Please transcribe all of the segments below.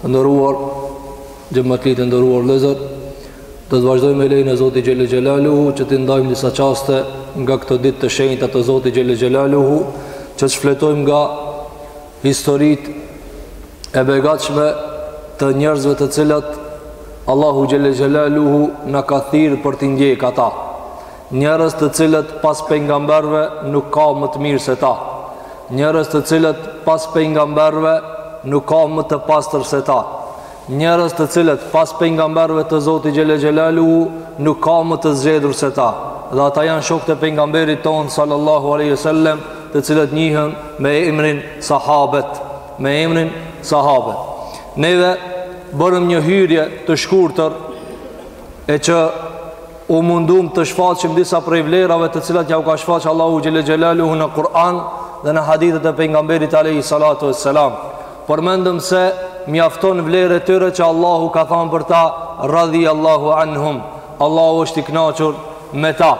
Të nderuar xhematli, të nderuar vllezër, do të vazhdojmë me lejen e Zotit Xhele Xhelaluhu që t'i ndajmë disa çaste nga këto ditë të shenjta të Zotit Xhele Xhelaluhu që të shfletojmë nga historitë e begatshme të njerëzve të cilat Allahu Xhele Xhelaluhu na ka thirrë për t'i ndjekë ata. Njerëz të cilët pas pejgamberëve nuk ka më të mirë se ta. Njerëz të cilët pas pejgamberëve nuk ka më të pastër se ta. Njerëz të cilët pas pejgamberëve të Zotit Xhele Xhelaluhu nuk ka më të zgjedhur se ta. Dhe ata janë shokët e pejgamberit tonë sallallahu alaihi wasallam, të cilët njihen me emrin sahabët. Neve bërëm një hyrje të shkurtër e që u mundum të shfaqim disa prej vlerave të cilat ja u ka shfaq Allahu Xhele Xhelaluhu në Kur'an dhe në hadithet e pejgamberit alejhi salatu ves selam përmendëm se mjafton vlerë e tyre që Allahu ka thanë për ta radhi Allahu anhum Allahu është i knaqur me ta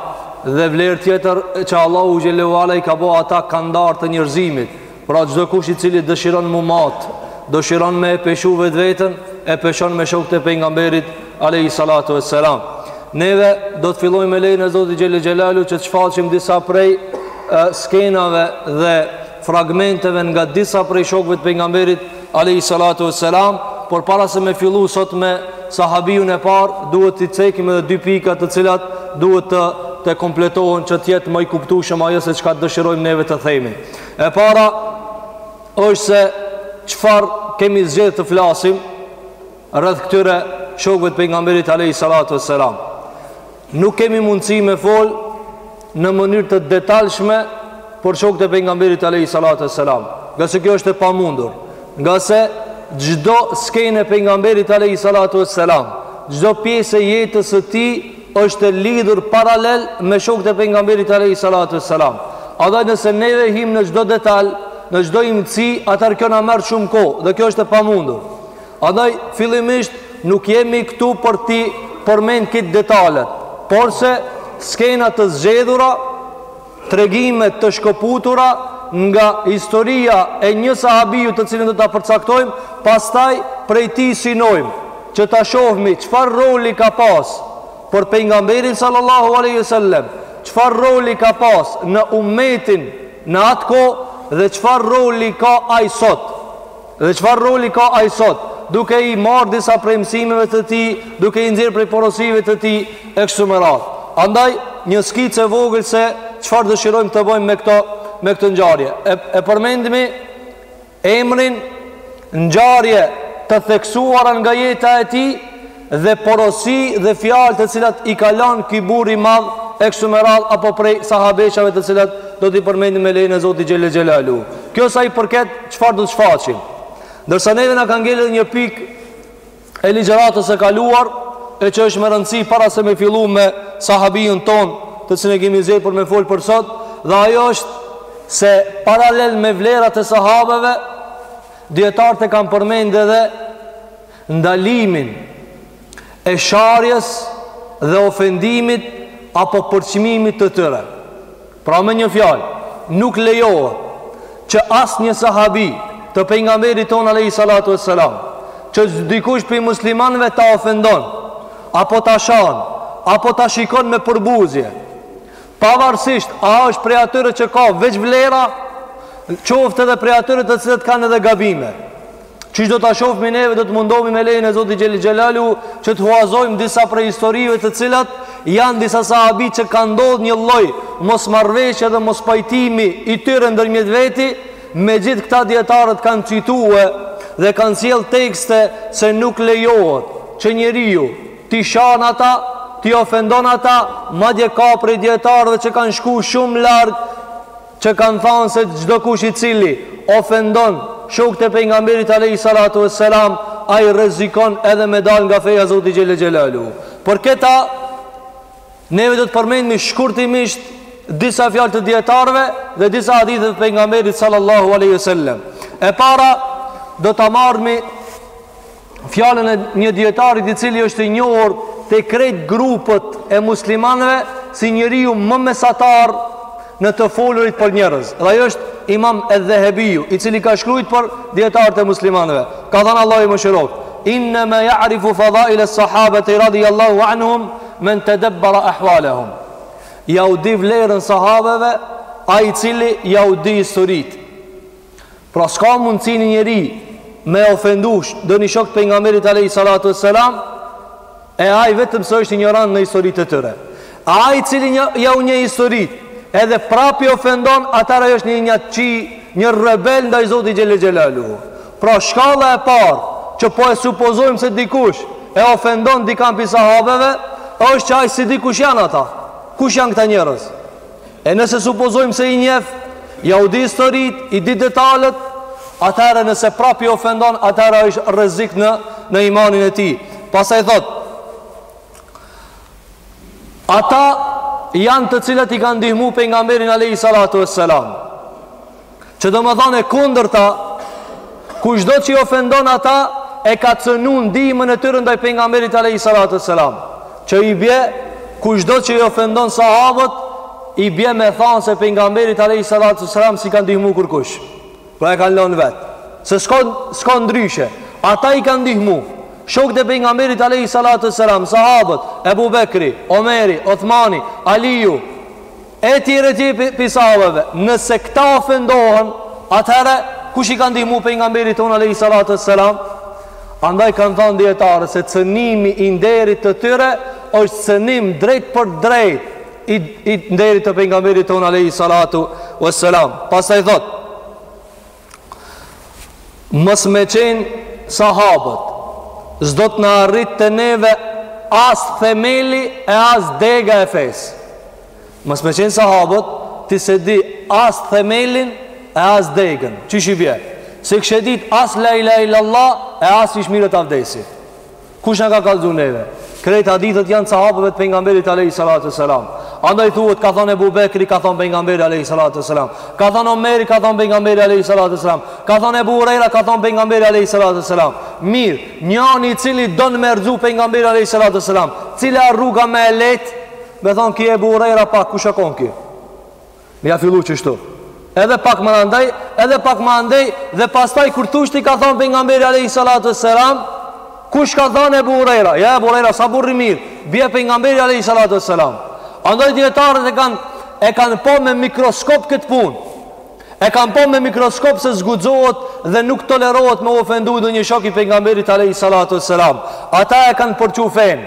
dhe vlerë tjetër që Allahu Xhele ue Ala i ka bo ata kandar të njerëzimit Pra çdokush i cili dëshiron m'u mat, dëshiron me e peshu vetveten, e peshon me shokët e pejgamberit alayhi salatu vesselam. Neve do të fillojmë me lejen e Zotit Xhele Xhelaluhu që të shfaqim disa prej e, skenave dhe fragmenteve nga disa prej shokëve të pejgamberit alayhi salatu vesselam, por para se me fillu sot me sahabiun e parë, duhet t'i cekim edhe dy pika të cilat duhet të kompletohen që të jetë më i kuptueshëm ajo se çka dëshirojmë neve të themi. E para është se çfarë kemi zgjedhë të flasim rreth këtyre shokëve të pejgamberit alayhi salatu wassalam. Nuk kemi mundësi me fol në mënyrë të detajshme për shokët e pejgamberit alayhi salatu wassalam, ngase kjo është e pamundur. Ngase çdo skenë e pejgamberit alayhi salatu wassalam, çdo pjesë e jetës së tij është e lidhur paralel me shokët e Pejgamberit alejhi salatu ves selam. Andaj nëse neve hym në çdo detal, në çdo imtësi, atëherë kjo na merr shumë kohë dhe kjo është e pamundur. Andaj fillimisht nuk jemi këtu për t'i përmend krejt detalet, porse skena të zgjedhura Tregime të shkëputura nga historia e një sahabiu të cilin do ta përcaktojmë, pastaj prej tij synojmë që ta shohmi çfarë roli ka pas për pejgamberin sallallahu alaihi wasallam, çfarë roli ka pas në ummetin në atë kohë dhe çfarë roli ka ai sot. Dhe çfarë roli ka ai sot, duke i marrë disa prej mësimeve të tij, duke i nxjerrë prej porosive të tij e kështu me radhë. Andaj, një skicë e vogël se çfarë dëshirojmë të bëjmë me këto me këtë ngjarje. E, e përmendëm emrin ngjarje të theksuara nga jeta e tij, dhe porosi dhe fjalë të cilat i ka lënë ky burrë i madh e kështu me radhë apo prej sahabeshave të cilat do t'i përmendim me lejen e Zotit xhele xhelaluhu. Kjo sa i përket çfarë do të shfaqim. Ndërsa neve na ka ngelë një pikë e ligjëratës së kaluar e që është me rëndësi para se me fillu me sahabijun tonë të cilën e kemi zgjedhur për me fol për sot dhe ajo është se paralel me vlerat e sahabeve dietarët e kanë përmendë edhe ndalimin e sharjes dhe ofendimit apo përçmimit të tyre. Pra me një fjalë, nuk lejohet që asnjë sahabi të pejgamberit tonë alaihi salatu vesselam, që dikush prej muslimanëve ta ofendon apo ta shan apo ta shikon me përbuzje, pavarësisht a është prej atyre që ka veç vlera, qoftë edhe prej atyre të cilët kanë edhe gabime. Qysh do ta shohmi neve do të mundohemi me lejen e Zotit Xhele Xhelaluhu që të huazojmë disa prej historive të cilat janë disa sahabi që kanë ndodhë një lloj mosmarrëveshje dhe mospajtimi i tyre ndërmjet veti me gjithë këta dijetarët kanë citu dhe kanë sjellë tekste se nuk lejohet që njeriu t'i shan ata t'i ofendon ata madje ka prej dijetarëve që kanë shku shumë larg që kanë thanë se çdokush i cili ofendon shokët e pejgamberit alejhi salatu ves selam ai rrezikon edhe me dalë nga feja e Zotit xhelle xhelaluhu për këta neve do të përmendmi shkurtimisht disa fjalë të dietarëve dhe disa hadithe të pejgamberit sallallahu alejhi wasallam e para do ta marrmi fjalën e një dietarit i cili është i njohur te krejt grupet e muslimanëve si njeriu më mesatar në të folurit për njerëz. Dhe ajo është Imam Al-Dhahabiu, i cili ka shkrujt për dietarët e muslimanëve. Ka thënë Allahu e mëshiroftë: "Inna ma ya'rifu fadail as-sahabati radiyallahu anhum man tadabbara ahwalahum." Jau di vlerën sahabeve ai i cili jau di historitë. Pra s'ka mundësi një njeri me ofendu çdo një shok të pejgamberit alejhi salatu ve selam e ai vetëm së është injorant në historitë e tyre. Ai i cili nje, jau njeh historitë edhe prapë i ofendon atëherë ai është një inatçi një rebel ndaj Zotit xhele xhelaluhu. Pra shkalla e parë që po e supozojmë se dikush e ofendon dikan pi sahabeve është që ai s'i di kush janë ata. Kush janë këta njerëz? E nëse supozojmë se i njeh, jau di historitë, i di detalet, atëherë nëse prap i ofendon, atëherë është rrezik në në imanin e tij. Pastaj thotë: Ata janë të cilët i kanë ndihmu pejgamberin alejhi salatu vesselam. Që domethënë e kundërta Kushdo që i ofendon ata E ka cënu ndihmën e tyre Ndaj pejgamberit alejhi salatu vesselam Që i bje Kushdo që i ofendon sahabët I bje me thanë se pejgamberit alejhi salatu vesselam S'i ka ndihmu kurkush Pra e kanë lënë vetë Se s'ka, s'ka ndryshe Ata i kanë ndihmu Shokët e pejgamberit alejhi salatu vesselam Sahabët Ebu Bekri Omeri Othmani Aliju Etj etj prej sahabëve, nëse këta ofendohen, atëherë kush i ka ndihmu pejgamberit tonë alejhi salatu vesselam? Andaj kanë thënë dijetarët se cënimi i nderit të tyre është cënim drejtpërdrejt i, i nderit të pejgamberit tonë alejhi salatu vesselam. Pastaj thotë Mos me qenë sahabët, s'do të na arrite neve as themeli e as dega e fesë. Mos me qenë sahabët, ti s'e di as themelin e as degën. Qish i bje? Se kështë dit as la ilahe ilallah e as qysh mirret avdesi. Kush na ka kallzu neve? Krejt hadithet janë sahabëve të pejgamberit alejhi salatu vesselam. Andaj thuhet ka thënë Ebu Bekri ka thënë pejgamberi alejhi salatu vesselam. Ka thënë Omeri ka thënë pejgamberi alejhi salatu vesselam. Ka thënë Ebu Hurajra ka thënë pejgamberi alejhi salatu vesselam. Mirë, njani i cili don me rrzu pejgamberin alejhi salatu vesselam, cila rruga më e lehtë? Me thonë ky Ebu Hurajra pa kush u kon ky? Ia fillu qështu Edhe pak më andej Edhe pak më andej Dhe pastaj kur thush ti ka thonë pejgamberi alejhi salatu vesselam Kush ka thonë Ebu Hurejra Ja Ebu Hurejra s'a burrë i mirë Bje pejgamberi alejhi salatu vesselam Andaj dijetarët e kanë E kanë pa me mikroskop këtë punë E kanë pa me mikroskop se s'guxohet dhe nuk tolerohet me u ofendu ndonjë shok i pejgamberit alejhi salatu vesselam. Ata e kanë përqu fenë.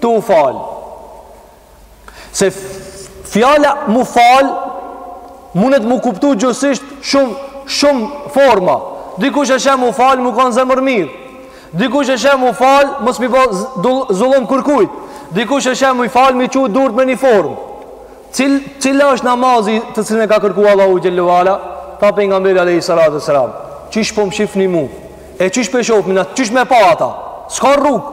Tu fal. Se fjala m'u fal mundet m'u kuptu gjuhësisht shumë shumë forma. Dikush e sheh m'u fal m'u kanë zemërmirë. Dikush e sheh m'u fal mos me i bë zullum kërkujt. Dikush e sheh m'u fal me i çu durt me një formë. Cil, cila është namazi të cilën e ka kërku Allahu xhelle ve ala? Tha pejgamberi alejhi salatu vesselam. Qish po m'shifni mu? E qish po e shofim na? Qish me pa ata? S'ka rrugë.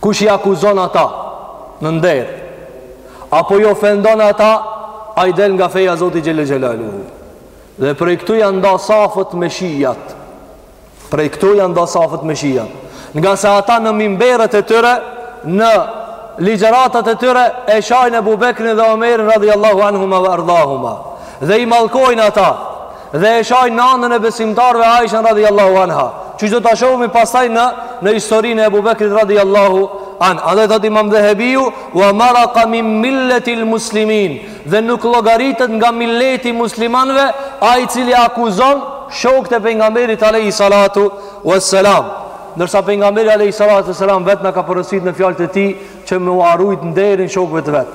Kush i akuzon ata në nder apo i ofendon ata, ai del nga feja e Zotit xhel xhelalu. Dhe prej këtu janë nda safet me shijat. Prej këtu janë nda safet me shijat. Ngase ata në mimberet e tyre, në ligjëratat e tyre e shajnë Abu Bekrin dhe Omerin radhiyallahu anhuma wa ardahuma. Dhe i mallkojnë ata. Dhe e shajnë nënën e besimtarëve Aishën radhiyallahu anha. Që do ta shohim pastaj në në historinë e Abu Bekrit radhiyallahu an. Andaj thotë Imam Dhahabiu wa maraqa min millati muslimin dhe nuk llogaritet nga milleti i muslimanëve ai i cili akuzon shokët e pejgamberit alayhi salatu wassalam. Ndërsa pejgamberi alayhi salatu wassalam vetë na ka porositur në fjalët e tij që me ua rujt nderin shokëve të vet.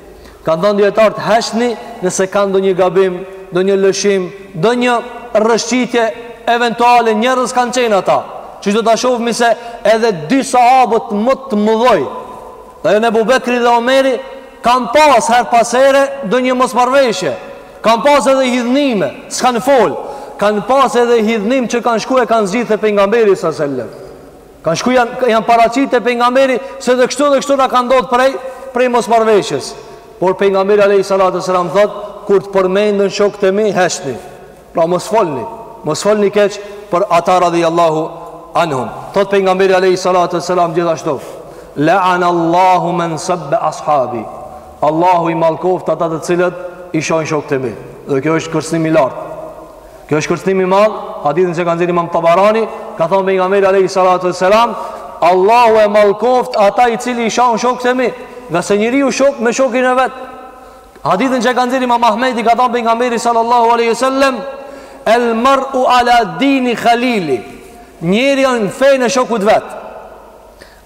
Kanë thanë dijetarët heshtni nëse ka ndonjë gabim, ndonjë lëshim, ndonjë rrëshqitje eventuale njerëz kanë qenë ata. Që do të shofëmi se edhe dy sahabët më të mëdhoj, Ebu Bekri dhe Omeri, kanë pas herë pas here ndonjë mosmarrëveshje, kanë pas edhe hidhnime, s'kanë folë, kanë pas edhe hidhnim që kanë shku e kanë zgjidhë te pejgamberi sellem. Kanë shku janë janë paraqit te pejgamberi se dhe kështu dhe kështu na ka ndodhur prej prej mosmarrëveshjes. Por pejgamberi alayhi salatu selam thot kur të përmenden shokët e mi heshtni. Pra mos folni, mos folni keq për ata radhiyallahu anhum. Thot pejgamberi alayhi salatu selam gjithashtu La'ana Allahu man sabba ashabi. Allahu i mallkoft ata të cilët i shajnë shokët e mi. Dhe kjo është kërcënim i lartë. Kjo është kërcënim i madh, hadithin që ka nxjerr Imam Tabarani, ka thënë pejgamberi alayhi salatu wassalam, Allahu e mallkoft ata i cili i shan shokët e mi, ngase njeriu shok me shokin e vet. Hadithin që ka nxjerr Imam Ahmedi ka thënë pejgamberi sallallahu alaihi wasallam, El mar'u ala dini khalili. Njeriu është në fenë e shokut vet.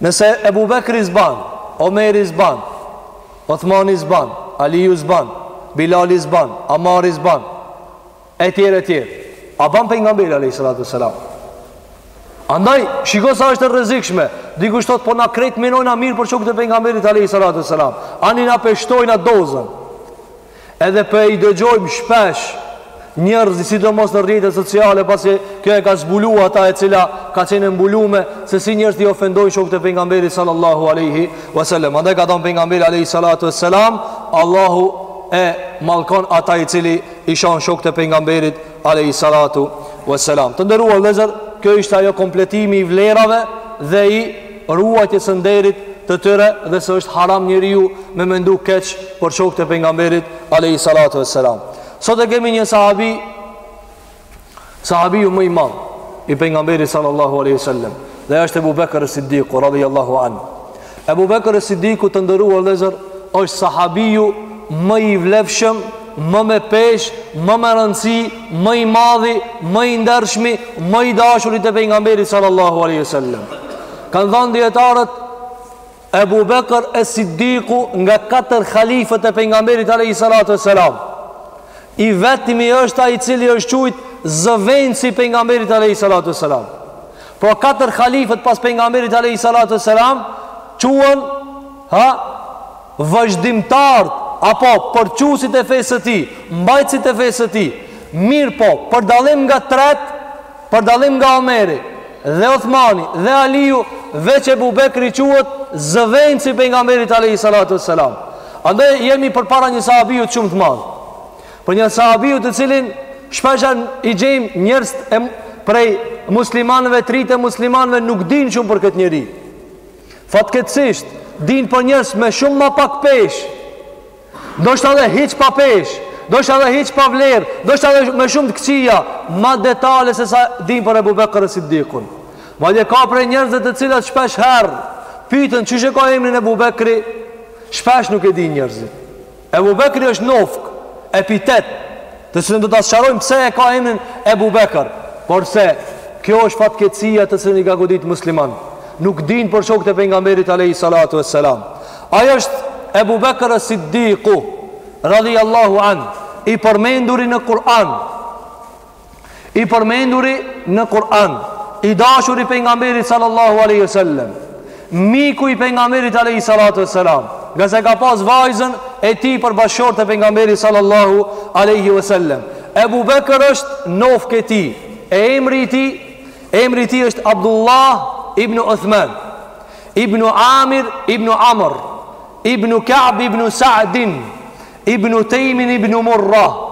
Nëse Ebu Bekri s'ban, Omeri s'ban, Othmani s'ban, Aliju s'ban, Bilali s'ban, Amari s'ban, Etj etj A ban pejgamberi alej sallatu selam Andaj, shiko sa është e rrezikshme. Dikush thot po na krejt menojna mirë për shokët e pejgamberit alayhi salatu sallam. Ani na pe shtojna dozën. Edhe po i dëgjojmë shpesh njerëz, sidomos në rrjetet sociale, pasi kjo e ka zbuluar atë e cila ka qenë e mbulume se si njerëzit i ofendojnë shokët e pejgamberit sallallahu alaihi wasallam. Andaj ka thënë pejgamberi alayhi salatu sallam, Allahu e mallkon ata i cili i shan shokët e pejgamberit alejhi salatu ue selam të nderuar vëllezër kjo ishte ajo kompletimi i vlerave dhe i ruajtjes së nderit të tyre dhe se është haram njeriu me mendu keq për shokët e pejgamberit alejhi salatu ue selam sot e kemi një sahabi Sahabiu më i madh i pejgamberit sallallahu alaihi wasallam, dhe është Ebu Bekër as-Siddiku radhiyallahu anhu. Ebu Bekër as-Siddiku të nderuar vëllezër, është sahabiu më i vlefshëm, më me peshë, më me rëndësi, më i madhi, më i ndershmi, më i dashuri te pejgamberi sallallahu alaihi wasallam. Kanë thënë dietarët Ebu Bekër es-Siddiku nga katër halifët e pejgamberit alejhi salatu ve selam i vetmi është ai i cili është qujt zëvendësi i pejgamberit alejhi salatu ve selam pra katër halifët pas pejgamberit alejhi salatu ve selam quhen ha vazhdimtarët apo përçuesit e fesë së tij mbajtësit e fesë së tij mirëpo për dallim nga tret Për dallim nga Omeri dhe Othmani dhe Aliu, veç Ebu Bekri quhet zëvendësi i pejgamberit Alejhi Salatu ve Selam. Andaj jemi përpara një sahabiut shumë të madh. Për një sahabiu të cilin shpeshherë i gjejmë njerëzit prej muslimanëve, të rinjtë e muslimanëve nuk dinë shumë për këtë njeri. Fatkeqësisht, dinë për njerëz me shumë ma pak peshë. Ndoshta edhe hiç pa peshë, ndoshta edhe hiç pa vlerë, ndoshta edhe me shumë të këqija, ma detale se sa dim për Ebu Bekër es-Siddikun. Madje ka prej njerëzve të cilat shpesh herë, pyten që që ka emrin Ebu Bekri, shpesh nuk e dinë njerëzit. Ebu Bekri është nofkë, epitet, të cilën do ta sqarojmë pse e ka emrin Ebu Bekër, porse kjo është fatkeqësia të cilën i ka godit muslimant. Nuk dinë për shokët e pejgamberit alayhi salatu vesselam. Ai është Ebu Bekër as-Siddiku radhiyallahu an, i përmenduri në Kur'an. I përmenduri në Kur'an, i dashuri i pejgamberit sallallahu alaihi wasallam, miku i pejgamberit alaihi salatu wasalam, ngase ka pas vajzën e tij për bashkëshorte pejgamberi sallallahu alaihi wasallam. Ebu Bekër është nofkë e tij, emri i tij, emri i tij është Abdullah ibn Uthman, ibn Amir ibn Amr, ibn Ka'b ibn Sa'din, ibn Tejmin ibn Murrah.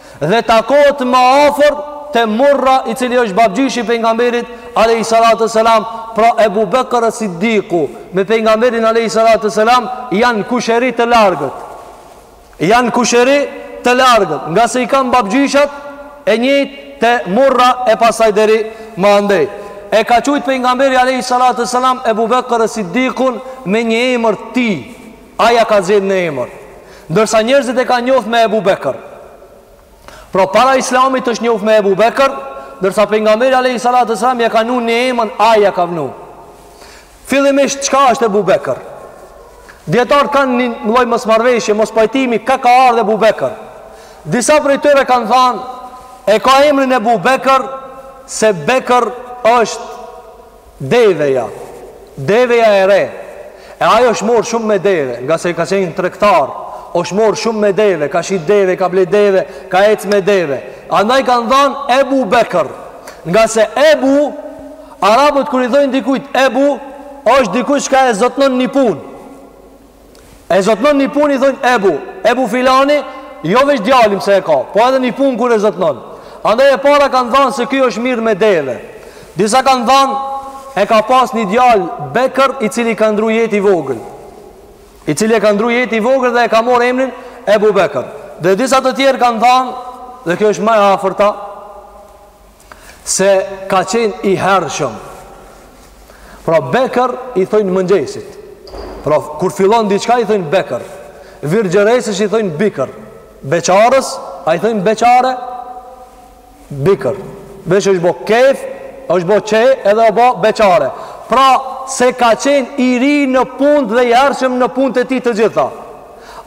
Dhe takohet më afër te Murra i cili është babgjyshi i pejgamberit alayhi salatu selam, pra Ebu Bekr Siddiku me pejgamberin alayhi salatu selam janë kushëri të largët. Janë kushëri të largët, ngase i kanë babgjyshat e njëjtë te Murra e pastaj deri më andej. E ka qujtë pejgamberi alayhi salatu selam Ebu Bekr Siddikun me një emër tij. Ai ja ka zgjedh një emër. Ndërsa njerëzit e kanë njohur me Ebu Bekër. Pra para Islamit është njohur me Ebu Bekër, ndërsa pejgamberi alayhi salatu sallam ja ka vnu një emër, ai ja ka vnu. Fillimisht çka është Ebu Bekër? Dijetarët kanë një lloj mosmarrëveshje, mospajtimi kah ka ardh Ebu Bekër. Disa prej tyre kanë thanë e ka emrin Ebu Bekër se Bekër është Deveja, deveja e re, e ai është marrë shumë me deve, ngase ka qenë tregtar, është marrë shumë me deve, ka shit deve, ka ble deve, ka ec me deve. Andaj kanë thanë Ebu Bekër, ngase Ebu, Arabët kur i thojnë dikujt Ebu, është dikush që ka e zotnon një punë. E zotnon një punë i thojnë Ebu, Ebu Filani, jo veç djalin se e ka, po edhe një punë kur e zotnon. Andaj e para kanë thanë se ky është mirë me deve. Disa kanë thanë e ka pas një djalë Bekër i cili ka ndru jetë i vogël. I cili e ka ndru jetë i vogël dhe e ka marrë emrin Ebu Bekër. Dhe disa të tjerë kanë thanë dhe kjo është ma e afërta se ka qenë i hershëm. Pra Bekër i thojnë mëngjesit. Pra kur fillon diçka i thojnë Bekër. Virgjëreshës i thojnë Bikër. Beqares a i thojnë Beqare? Bikër. Veç është bo kef, është bo qe edhe bo Beqare. Pra se ka qenë i ri në punët dhe i hershëm në punët e tij të gjitha.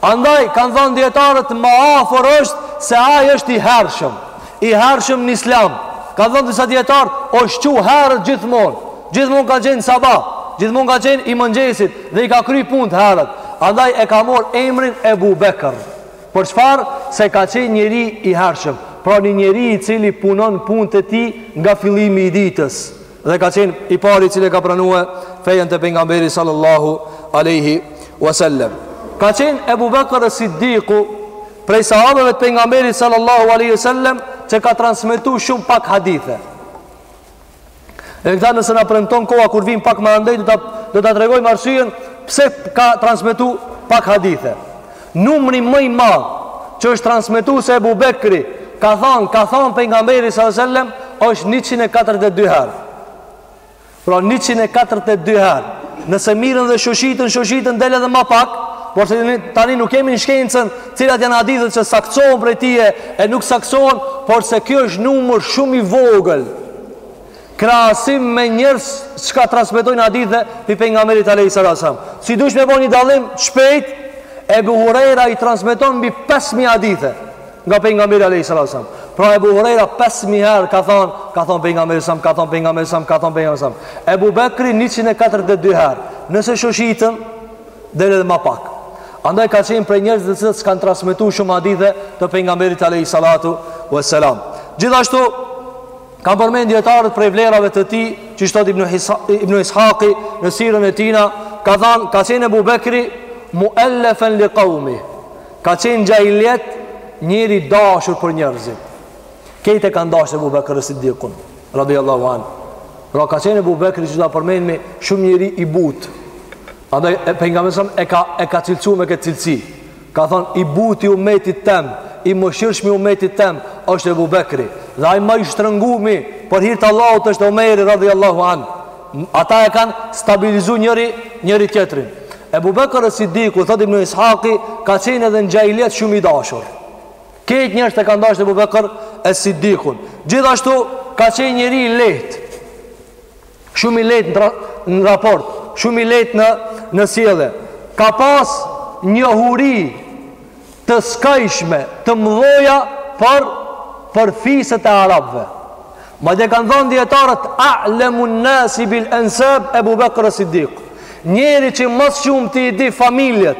Andaj, kanë thanë dijetarët ma afër është se ai është i hershëm. I hershëm në islam. Kanë thanë disa dijetarë, osht çu herët gjithmonë. Gjithmonë ka qenë sabah. Gjithmonë ka qenë i mëngjesit dhe i ka kry punët herët. Andaj e ka marr emrin Ebu Bekër. Për çfarë? Se ka qenë njeri i hershëm. Pra një njeri i cili punon punët e tij nga fillimi i ditës. Dhe ka qenë i pari i cili ka pranuar fejën te pejgamberi sallallahu alaihi wasallam. Ka qenë Ebu Bekr Siddiku prej sahabeve të pejgamberit sallallahu alaihi wasallam që ka transmetu shumë pak hadithe. E këtë nëse na premton koha kur vim pak më andej do ta tregojmë arsyen pse ka transmetu pak hadithe. Numri më i madh që është transmetu se Ebu Bekri ka thanë, ka thanë pejgamberi sallallahu alajhi wasallam, është 142 herë. Pra 142 herë. Nëse mirren dhe shoshiten, shoshiten del edhe ma pak, por se tani nuk jemi në shkencën cilat janë hadithet që saktësohen prej tij e nuk saktësohen, por se kjo është numër shumë i vogël. krahasim me njerëz çka transmetojnë hadithe prej pejgamberit alejhi salatu wasalam. Si dush me bo një dallim të shpejt, Ebu Hurajra i transmeton mbi 5000 hadithe nga pejgamberi alejhi salatu wasalam. Pra Ebu Hurajra 5000 herë ka thënë, ka thënë pejgamberi, ka thënë pejgamberi, ka thënë pejgamberi. Ebu Bekri 142 herë. Nëse shoshitën deri edhe më pak. Andaj ka qenë prej njerëzve të cilët s'kanë transmetu shumë hadithe të pejgamberit alejhi salatu wasalam. Gjithashtu Kanë përmend dietarët prej vlerave të tij, që thot Ibn Ibn Ishaqi në sirën e tijna, ka thënë ka qenë Ebu Bekri mu'allafan li qaumi. Ka qenë n'xhahilijet njeri i dashur për njerëzit. Krejt e kanë dasht Ebu Bekr Siddiqun radhiyallahu an. Pra ka qenë Ebu Bekri që ta përmendim shumë njeri i butë. Andaj pejgamberi e ka e ka cilësu me këtë cilësi. Ka thënë, I buti i umetit tem, i mëshirshmi i umetit tem, është Ebu Bekri. Dhe ai më i shtrëngumi, për hir të Allahut, është Omeri, radhiyallahu anhu. Ata e kanë stabilizu njëri, njëri tjetrin. Ebu Bekër es-Siddiku, thotë Ibn Ishaqi, ka qenë edhe në xhahilijet shumë i dashur. Këtë njerëzit e kanë dashur Ebu Bekër es-Siddikun. Gjithashtu, ka qenë njeri i lehtë. Shumë i lehtë në, në raport, shumë i lehtë në në sjellje. Ka pas njohuri të skajshme, të mëdha për për fiset e arabëve. Madje kanë thënë dietarët a'lamun nasi bil ansab Abu Bakr as-Siddiq. Njeri që më së shumti i di familjet,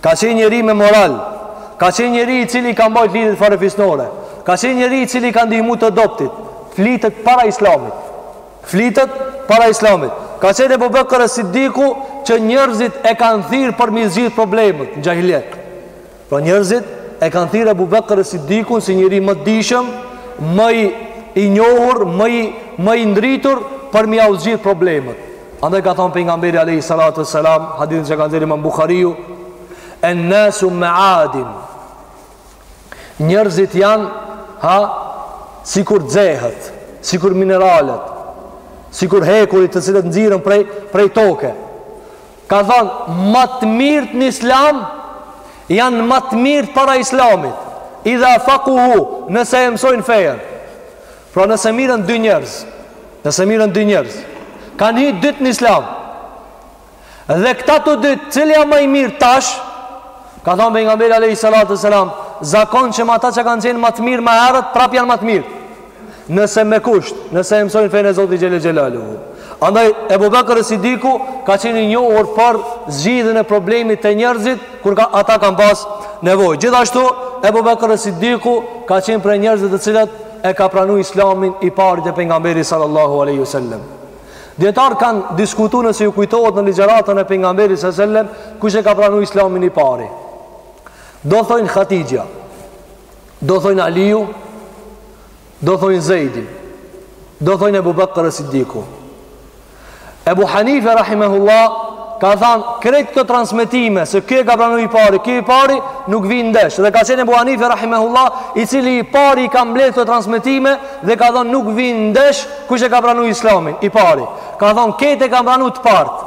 Ka qenë njeri me moral, ka qenë njeri i cili ka mbajt lidhjet farefisnore, ka qenë njeri i cili ka ndihmu të dobtit, flitet para islamit, flitet para islamit. Ka qenë Ebu Bekër es-Siddiku që njërzit e kanë thirë për m'i zgjidh problemet në xhahilijet. Pra njërzit e kanë thirë Ebu Bekër es-Siddikun si njeri më i dijshëm, më i njohur, më i, më i ndritur për me jau zgjidh problemet. Andaj ka thonë pejgamberi alayhi salatu wassalam, hadithin që ka nxjerrë Imam Buhariu, "En-nasu ma'adin." Njerëzit janë ha sikur xehet, sikur mineralet, sikur hekurit të cilët nxirën prej prej toke. Ka thonë, "Më të mirët në Islam janë më të mirët para Islamit." Idha faquhu, nëse e mësojnë fenë. Pra nëse mirën dy njerëz, nëse mirën dy njerëz, kanë hy të dytë në Islam. Dhe këta të dytë, cili janë më i mirë tash? Ka thënë pejgamberi alayhi salatu selam, zakon që ata që kanë qenë më të mirë më herët, prap janë më të mirë. Nëse me kusht, nëse e mësojnë fenë e Zotit xhele xhelaluhu. Andaj Ebu Bekër e Sidiku ka qenë i njohur për zgjidhjen e problemit te njerëzit kur ka, ata kanë pas nevojë. Gjithashtu Ebu Bekër e Sidiku ka qenë prej njerëzve të cilët e ka pranuar Islamin i pari te pejgamberi sallallahu alaihi wasallam. Dijetarët kanë diskutuar nëse ju kujtohet në ligjëratën e pejgamberit sallallahu alaihi wasallam kush e ka pranuar Islamin i pari. Do thojnë Hatixhja. Do thojnë Aliu. Do thojnë Zejdi Do thojnë Ebu Bekër e Siddiku Ebu Hanife Rahimehullah Ka thanë krejt këto transmitime Se ky e ka pranu i pari Ky i pari nuk vijnë ndesh Dhe ka qenë Ebu Hanife Rahimehullah I cili i pari i ka mbledhë këto transmitime Dhe ka thanë nuk vijnë ndesh Kush e ka pranu islamin I pari Ka thanë krejt e ka pranu të parët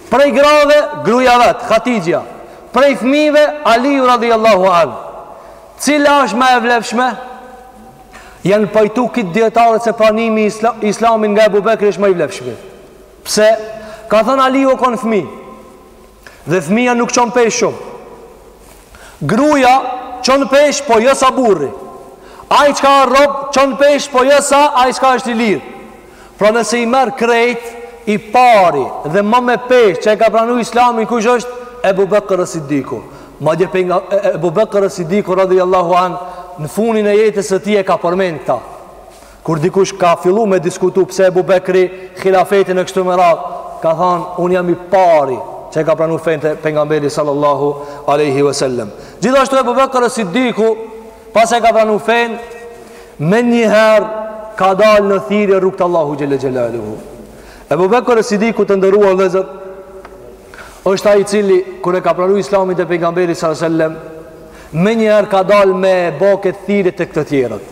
Prej grave, gruaja vet, Hatixhja. Prej fëmijëve, Aliu radhiyallahu anhu. Cila është më e vlefshme? Janë pajtu krejt dijetarët se pranimi isla, islamit nga Ebu Bekri është më i vlefshme. Pse? Ka thënë Aliu o konë fëmi. Dhe fëmija nuk çon peshë shumë. Gruaja çon peshë po jo sa burri. Ai çka është rob çon peshë po jo sa ai çka është i lirë. Pra nëse i merr krejt i pari dhe më me peshë që e ka pranuar Islamin kush është? Ebu Bekr as-Siddiku. Madje penga Ebu Bekr as-Siddiku radhiyallahu anhu në fundin e jetës së tij e ka përmend këta. Kur dikush ka fillu me diskutu pse Ebu Bekri hilafetin e kështu me radhë, ka thanë, unë jam i pari që e kam pranu fenë te pejgamberi sallallahu aleyhi ve sellem. Gjithashtu Ebu Bekër Sidiku, pasi e ka pranu fenë, menjëherë ka dalë në thirrje rrugët Allahut xhele xhelaluhu. Ebu Bekër Sidiku të nderuar vëllezër, është ai i cili, kur e ka pranu islamin te pejgamberi sallallahu aleyhi ve sellem, menjëherë ka dalë me bo këtë thirrje te këta tjerët.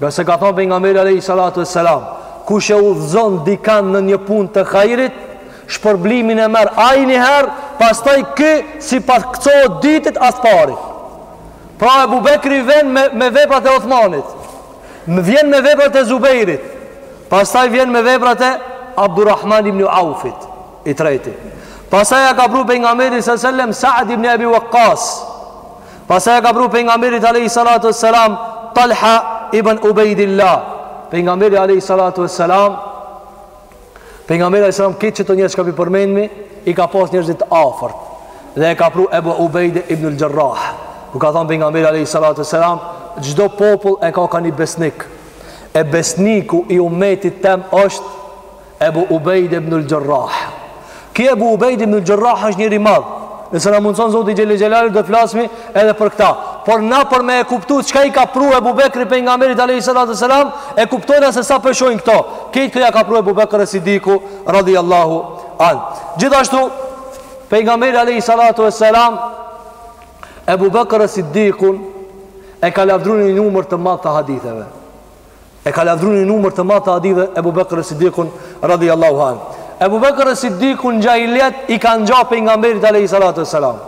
Ngase ka thonë pejgamberi alejhi salatu ve selam, kush e udhëzon dikan në një punë të hajrit, shpërblimin e merr ai njëherë, pastaj ky s'i pakësohet të dytit as të parit. Pra Ebu Bekri vjen me, me veprat e Othmanit, më vjen me veprat e Zubejrit, pastaj vjen me veprat e Abdurrahman ibn Aufit, i treti. Pastaj e ka pru pejgamberi sellem, Saad ibn Ebi Waqqas, Pastaj e ka pru pejgamberit alejhi salatu ves selam Talha ibn Ubejdillah. Pejgamberi alejhi salatu ves selam Pejgamberi alejhi salam krejt këta njerëz që po i përmendim i ka pas njerëz të afërt dhe e ka pru Ebu Ubejde ibn al Jarrah. Ku ka thënë pejgamberi alejhi salatu ves selam çdo popull e ka ka një besnik. E besniku i umetit tem është Ebu Ubejd ibn el-Xherrah. Ky Ebu Ubejd ibn el-Xherrah është njeri i madh. Nëse na mundson Zoti xhel-le xhelaluhu, do të flasim edhe për këta. Por na për me e kuptu çka i ka pru Ebu Bekri pejgamberit alayhi salatu wasalam, e kuptojna se sa peshojnë këto. Krejt këto ja ka pru Ebu Bekri Sidiku radhiyallahu an. Gjithashtu pejgamberi alayhi salatu wasalam Ebu Bekri Sidikun e ka lavdru në numër të madh të haditheve. E ka lavdru në numër të madh të haditheve Ebu Bekër e Sidikun Radhi Allahu an Ebu Bekër e Sidiku në xhahilijet i ka ngja pejgamberit alejhi salatu e salam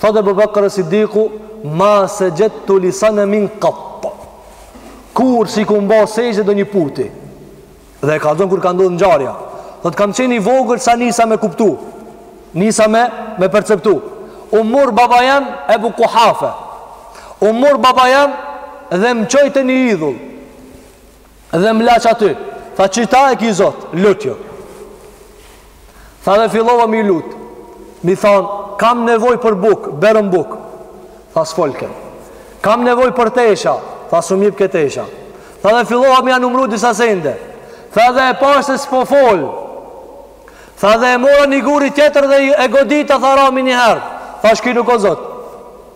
Thot Ebu Bekër e Sidiku Ma sexhedtu li sanemin kat Kurr s'i kum ba sexhde një puti Dhe e kalzon kur ka ndodhë ngjarja Thot kam qen i vogël sa nisa me kuptu Nisa me, me perceptu Um murr baba jem Ebu Kuhafe Um murr baba jem dhe më çoj te një idhull Dhe më la qaty Tha qita e ki zot, lutju Tha dhe fillova mi lut. Mi than, kam nevoj për buk, bjerëm buk. Tha s'folke. Kam nevoj për tesha, tha s'um jipke tesha. Tha dhe fillova m'ia numru disa sende. Tha dhe e pash se s'po fol. Tha dhe e mora një guri tjetër dhe e godita tha ra menjëherë. Thash ky nuk o zot.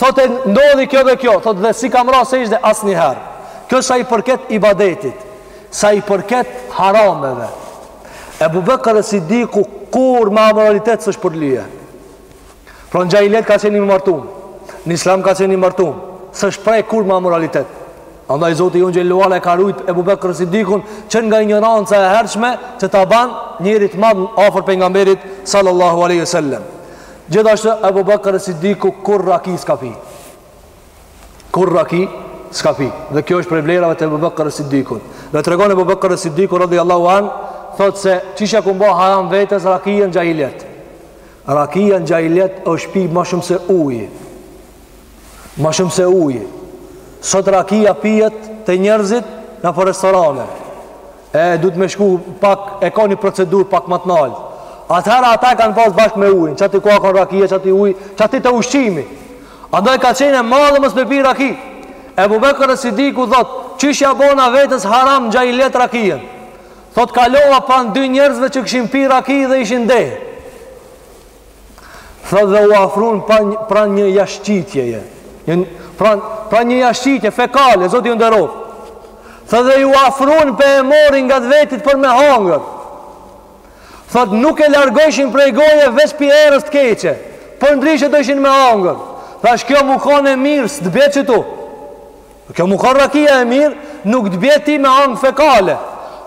Thotë ndodhi kjo dhe kjo, thotë dhe s'i kam ra sexhde asnjëherë. Kjo sa i përket ibadetit, sa i përket harameve. Ebu Bekër e Sidiku kurr me amoralitet s'është përlye. Pra në xhahilijet ka qenë i martum, në islam ka qenë i martum, s'është prek kurr me amoralitet. Andaj Zoti jonë xhel-le ue ala e ka rujt Ebu Bekër Sidikun që nga injoranca e hershme që ta ban njeri t'madh afër pejgamberit sallallahu aleyhi sallam. Gjithashtu Abu Bakr as-Siddiku kurr raki s'ka pi. Kurr raki s'ka pi. Dhe kjo është prej vlerave të Abu Bakr as-Siddikut. Dhe tregon Abu Bakr as-Siddiku radhiyallahu an, thotë se qysh ja kum ba haram vetes rakinë në xhahilijet. Rakia në xhahilijet është pi ma shumë se uji. Ma shumë se uji Sot rakia pijet te njerëzit Nëpër restorane E duhet me shku pak E ka një procedur pak ma të nalt Atëherë ata e kanë pasë bashkë me ujin Qaty ku u kon rakia, qaty uji Qaty te ushqimi Andaj ka qen e madhe mos me pi raki Ebu Bekër e Sidiku thot Qysh ja bona vetes haram në xhahilijet rakien Thot kalova pran dy njerëzve që kishin pi raki dhe ishin deh Thot dhe u afrun pran një jashqitjeje. Një, pra, pra një jashqitje, fekale, zoti ju nderoft. Thot dhe ju afrun po e morin ngat vetit për me hangër. Thot nuk e largojshin prej goje veç prej erës të keqe. Përndryshe dojshin me hangër. Thash kjo mu kon e mirë, s'të bje qëtu. Kjo me kon rakia e mirë, nuk të bje ti me hangër fekale.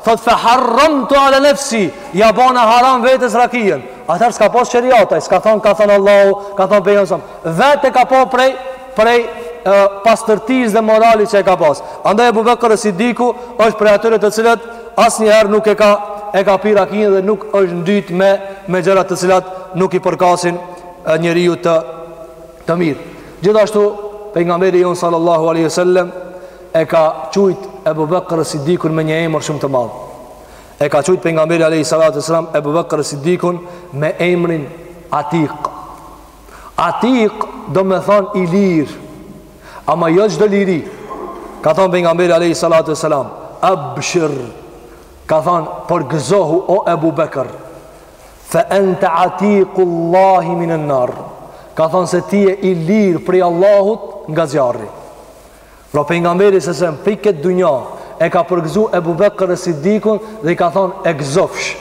Thot fe harramtu ala nefsi, ja bana haram vetes rakien. Atër s'ka pas qëriataj, s'ka thonë, ka thonë Allahu, ka thonë pejën sëmë. Vetë e ka po prej, prej e, pas tërtiz dhe morali që e ka pas. Andaj e bubekër e si diku, është prej atyre të cilët, asë njëherë nuk e ka, e ka pi rakien dhe nuk është ndyt me, me gjërat të cilat nuk i përkasin njëriju të Të mirë. Gjithashtu pejgamberi jonë sallallahu alaihi wasallam e ka qujt Ebu Bekr Sidikun me një emër shumë të madh. E ka qujt pejgamberi alaihi salatu wasallam Ebu Bekr Sidikun me emrin Atik. Atik domethënë i lirë. Ama jo çdo liri. Ka thon pejgamberi alaihi salatu wasallam Abshir. Ka thon përgëzohu o Ebu Bekr. Fe ente atiku Allahi minen nar. Ka thonë se ti je i lirë prej Allahut nga zjarri. Pra pejgamberi alejhi selam në këtë dunja e ka përgëzu Ebu Bekër es-Sidikun dhe i ka thonë e gëzofsh.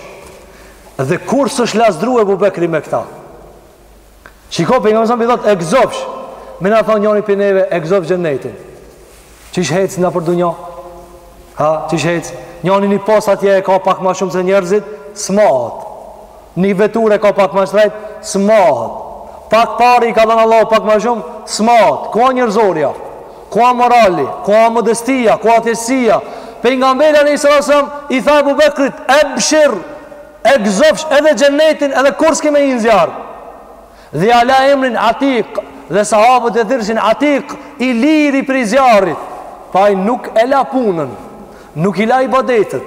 Dhe kurrë s'është lazdru Ebu Bekri me këta? Shiko, pejgamberi alejhi selam po i thotë, e gëzofsh. Me na thonë njërit prej neve, e gëzofsh xhenetin. Qysh hec nëpër dunja? Ha, qysh hec? Njëri një post atje e ka pak ma shumë se njerëzit, s'mahet. Një veturë e ka pak ma shtrejt, s'mahet. Pak pare i ka dhënë Allahu pak ma shumë, s'mahet. Ku a njerëzorja? Ku a morali? Ku a modestia? Ku a thjeshtësia? Pejgamberi alejhi selam i tha Ebu Bekrit, ebshir, E gëzofsh edhe xhenetin edhe kurrë s'ke me hi n'zjarr. Dhe ia la emrin Atik dhe sahabët e thirrshin Atik, i liri prej zjarrit. Po ai nuk e la punën, nuk i la ibadetet,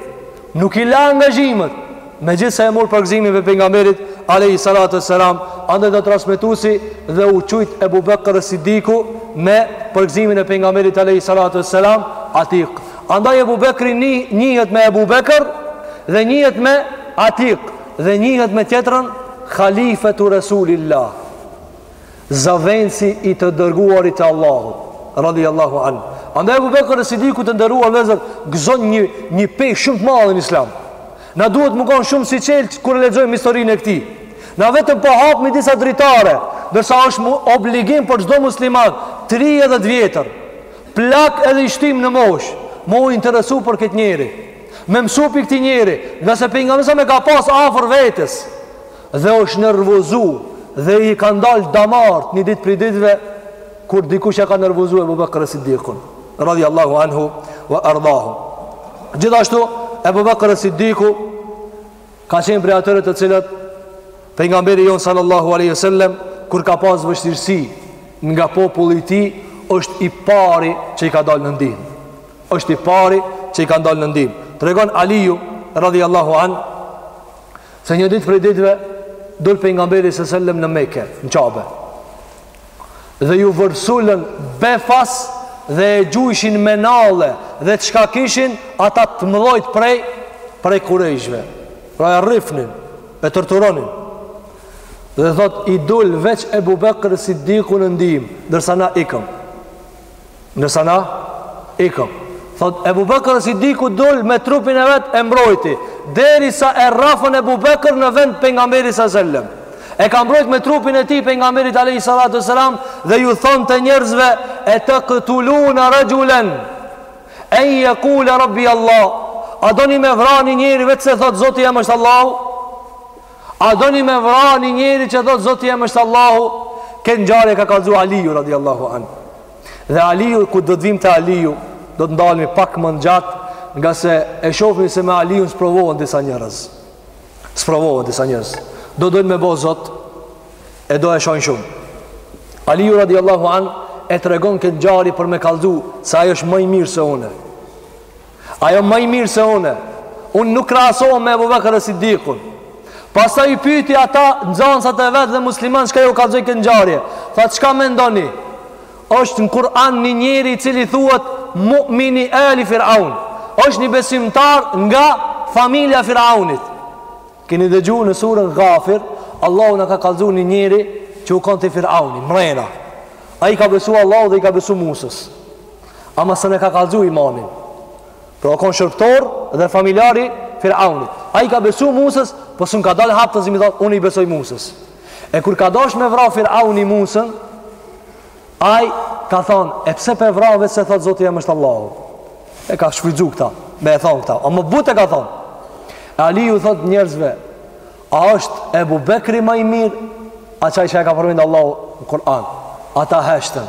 nuk i la angazhimet, megjithëse e mor përgëzimin prej pejgamberit alejhi salatu selam, andaj thotë transmetuesi dhe u quajt Ebu Bekr Sidiku me përgëzimin e pejgamberit alejhi salatu selam Atik. Andaj Ebu Bekri njihet me Ebu Bekër dhe njihet me Atik dhe njihet me tjetrën Halifetu Resulillah Zëvendësi i të dërguarit të Allahut Radhi Allahu An Andaj Ebu Bekër e Sidiku të nderuar vëllezër gëzon një, një peshë shumë të madhe në islam Na duhet me konë shumë syçelë kur e lexojmë historinë e këtij Na vetëm po hapmi disa dritare Ndërsa është obligim për çdo musliman t'ri edhe t'vjetër Plak edhe i shtym në moshë Me u interesu për këtë njeri Me mësu për këtë njeri Ngase pejgamberi alejhi selam e ka pas afër vetes Dhe është nervozu Dhe i kanë dalë damart Një ditë prej ditëve Kur dikush e ka nervozu Ebu Bekër es-Sidikun Radhi Allahu anhu ve erdahu Gjithashtu Ebu Bekër es-Sidiku Ka qenë prej atyre të cilët pejgamberi jon sallallahu alaihi wasallam kur ka pas vështirësi nga populli i tij, është i pari që i ka dalë në ndihmë. Është i pari që i ka dalë në ndihmë. Tregon Aliu radhiyallahu an se një ditë prej ditëve dol pejgamberi sallallahu alaihi wasallam në Mekë, në Qabe. dhe ju vërsulën befas dhe e gjujshin me nale dhe të shka kishin ata të mëdhojt prej prej kurejshve pra e rrifnin e torturonin dhe thot i dul veç Ebu Bekër Sidiku në ndihm ndërsa na ikëm Nërsa na ikëm. Thot Ebu Bekër Sidiku dul me trupin e vet e mbrojti, derisa e rrafën Ebu Bekër në vend pejgamberit salsellem. E ka mbrojt me trupin e tij pejgamberit alayhi salatu selam dhe ju thonte njerëzve e tektulune rajulan en yaqula rabbi Allah. A doni me vra ni njeri veç se thot Zoti jem është Allahu? A doni me vra ni njeri që thot Zoti jem është Allahu? Kët ngjarje e ka kalzu Aliju radiallahu an Dhe Aliu, kur do të vim te Aliu, do të ndalmi pak ma ngjat, ngase e shofim se me Aliun sprovohen disa njerëz. Sprovohen disa njerëz. Do dojnë me bo zot, e do e shojnë shumë. Aliu radiallahu an, e tregon këtë ngjarje për me kallzu, se ai është ma i mirë se une. Ai o ma i mirë se une Unë nuk krahasohem me Ebu Bekër es Sidikun Pastaj i pyti ata nxansat e vet dhe musliman çka jau kalzoi këtë ngjarje Tha çka mendoni është në Kur'an një njeri i cili thuhet Mu'mini Ali Fir'aun është një besimtar nga familja e Fir'aunit Kini dëgju në surën gafir Allahu na ka kalzu një njeri Që u kon te Fir'auni, mrena Ai i ka besu Allahut dhe i ka besu Musës Ama s'e ka kalzu imanin Pra u kon shërbtor dhe familjar i Firaunit Ai i ka besu Musës Po s'ka dalë haptazi me thanë Unë i besoj Musës E kur ka dash me vra Firauni Musën Ai i ka thonë E pse pe vra veç se thotë Zoti jem është Allahu E ka shfrytzu këta Me e thonë këta Ama but e ka thonë Aliju thotë njerëzve A është Ebu Bekri ma i mirë a qaj që e ka përmendë Allahu në Kur'an Ata heshtën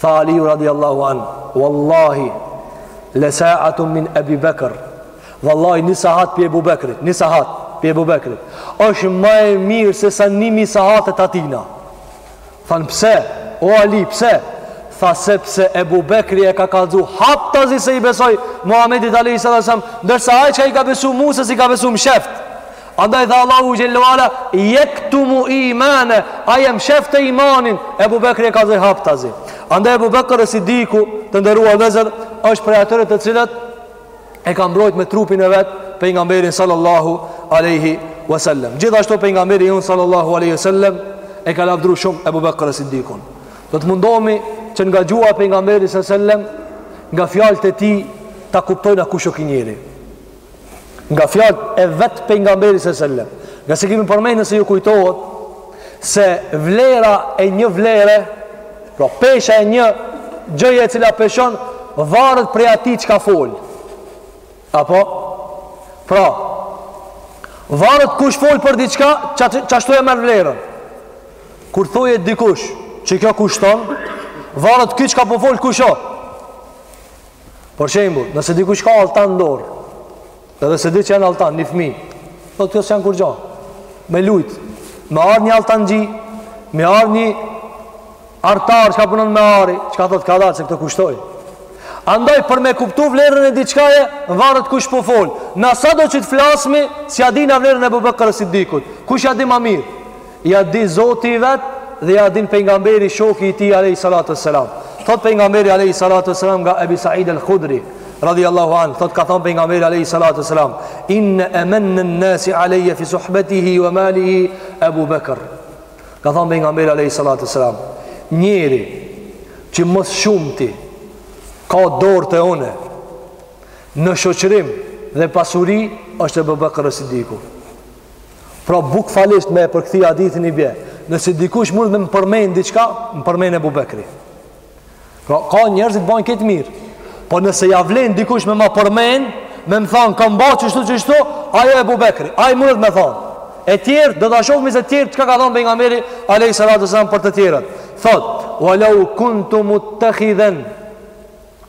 Tha Aliu radiallahu an Wallahi Le saatun min Ebi Bekr Wallahi një sahat pi Ebu Bekrit Një sahat pi Ebu Bekrit është ma e mirë se sa ni mi sahate t'atina Than pse O Ali pse Tha sepse Ebu Bekri e ka kalzu Haptazi se i besoj Muhammedit alejhi selam Ndërsa aj që i ka besu Musas i ka besu mshefët Andaj tha Allahu xhelle ue ala yaktumu imana, ai e mshefte imanin. Ebu Bekri e ka zë haptazi. Andaj Ebu Bekri Sidiku, të nderuar vëllezër, është prej atyre të cilët e kanë mbrojt me trupin e vet pejgamberin sallallahu alaihi wasallam. Gjithashtu pejgamberi jon sallallahu alaihi wasallam e ka lavdru shumë Ebu Bekri Sidikun. Do të mundohemi që nga gjuha e pejgamberit sallallahu alaihi wasallam, nga fjalët e tij ta kuptojmë kush o ky njeri. nga fjalët e vetë pejgamberit sallallahu alajhi wasallam. Ngase kemi përmendur nëse ju kujtohet se vlera e një vlere, pra pesha e një gjëje e cila peshon varet prej atij çka fol. Apo pra varet kush fol për diçka, qashtu e merr vlerën. Kur thotë dikush që kjo kushton, varet ky çka po fol kush o. Për shembull, nëse dikush ka altan n'dorë, edhe s'e di që janë altan, një fëmi, thotë kjo s'janë kurgjo, me lujtë, me ardh një altanxhi, me ardh një artar që ka punën me ari, çka thotë kadalë, se këto kushtojn. Andaj për me e kuptu vlerën e diçkaje, varet kush po fol, na sado që të flasmi, s'ia dina vlerën Ebu Bekër Sidikut, kush ia di ma mirë, Ja di Zoti i vet dhe ja din pejgamberi shoku i tij alejhi salatu wassalam. Thot pejgamberi alejhi salatu wassalam nga Ebi Said al-Khudri radhiyallahu an, thot ka thon pejgamberi alejhi salatu wassalam, in amanna an-nas alayya fi suhbatihi wa malihi Abu Bakr. Ka thon pejgamberi alejhi salatu wassalam, njeri që më së shumti ka dorë te unë në shoqërim dhe pasuri është Ebu Bekër Sidiku. Pra bukvalisht me e përkthy hadithin i bje. Nëse dikush mund me më përmen diçka, më përmen Ebu Bekri. Pra ka njerëzit bajnë këtë mirë. Po nëse ja vlen dikush me ma përmen, me më thanë, kam ba qështu qështu, ai o Ebu Bekri. Ai mundet me thanë. E tjerë, do ta shofmi se tjerë, çka ka thanë pejgamberi, alejhi salatu wassalam për të tjerët. Thotë, walau kuntu muttakhidhan,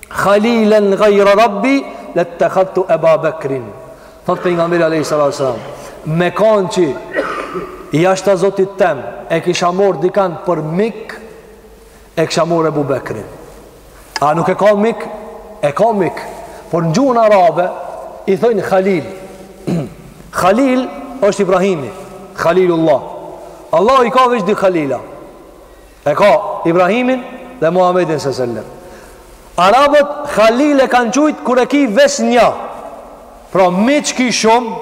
Khalilan ghayra rabbi lattakhadtu aba bakrin. Thot pejgamberi alayhi salatu wasalam, me kanë që jashta Zotit tem e kisha marr dikan për mik e kisha marr Abu Bekrin. A nuk e ka mik? E ka mik. Por në gjuhën arabe i thonë Khalil. Khalil është Ibrahimi, Khalilullah. Allah i ka veç dy Khalila. E ka Ibrahimin dhe Muhammedin së sellem. Arabët Khalil e kanë qujtë kur e ki veç nja. Pra miq ki shumë,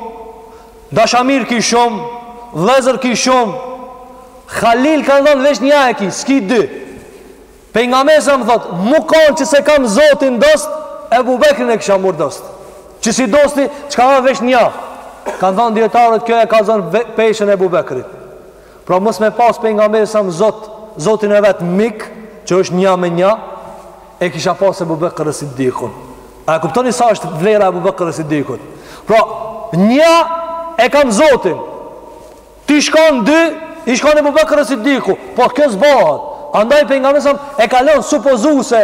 dashamir ki shumë, vllezër ki shumë. Khalil kanë thanë veç nja e ki, s'ki dy. Pejgamberi alejhi selam thotë, m'u kanë që s'e kam zotin dost, Ebu Bekrin e kisha murr dost. Qesi dosti, që ka veç nja. Kanë thanë dijetarët kjo e kallzon peshën e Ebu Bekrit. Pra mos me pas Pejgamberi alejhi selam zot, zotin e vet mik, që është nja me nja, e kisha pas Ebu Bekër es-Sidikun. A e kuptoni sa është vlera e Ebu Bekër es-Sidikut? Pra, nja e kam zotin, t'ish kon dy, ish kon Ebu Bekër es-Sidiku, po kjo s'bahet. Andaj Pejgamberi alejhi selam e ka lon supozuse,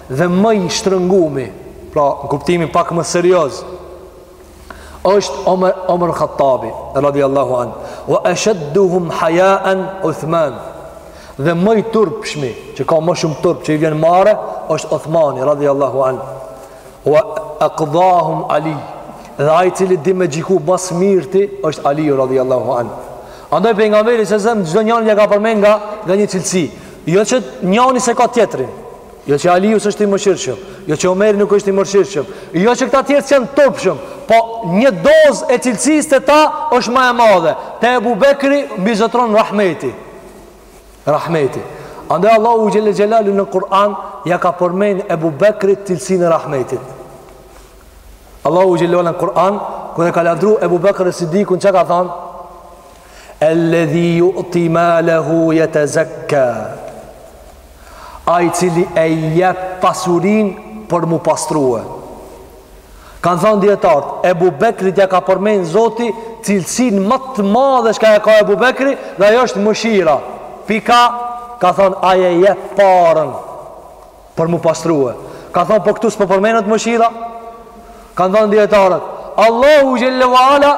dhe më i shtrëngumi, pra në kuptimin pak më serioz, është Omer, Omer Khattabi, radiallahu anhu, ve esheduhum hajaen Uthman, dhe më i turpshmi, që ka më shumë turp që i vjen marre, është Uthmani, radiallahu anhu, ve akdahum Ali, dhe ai i cili di me gjyku ma s'mirti, është Ali, radiallahu anhu. Andaj Pejgamberi alejhi selam, çdo njanit ja ka përmend nga, nga një cilësi, jo që njani s'e ka tjetërin, Jo që Aliu s'është i mëshirshëm, jo që Omeri nuk është i mëshirshëm, jo që këta tjerë s'janë turpshëm, po një dozë e cilësisë te ta është më e madhe. Te Ebu Bekri mbizotron rahmeti. Rahmeti. Andaj Allahu xhele xhelaluhu në Kur'an ja ka përmend Ebu Bekrit cilësinë e rahmetit. Allahu xhelel në Kur'an kur e ka lavdru Ebu Bekër Sidikun çka ka thanë? Alladhi yu'ti malahu yatazakka. Ai cili e jep pasurinë për m'u pastrue. Kanë thonë dijetarët, Ebu Bekrit ja ka përmend Zoti cilësinë më të madhe çka e ka Ebu Bekri dhe ajo është mëshira. Pika ka thonë ai e jep parën. për m'u pastrue ka thonë po këtu s'po përmenet mëshira kanë thonë dijetarët Allahu xhele ve ala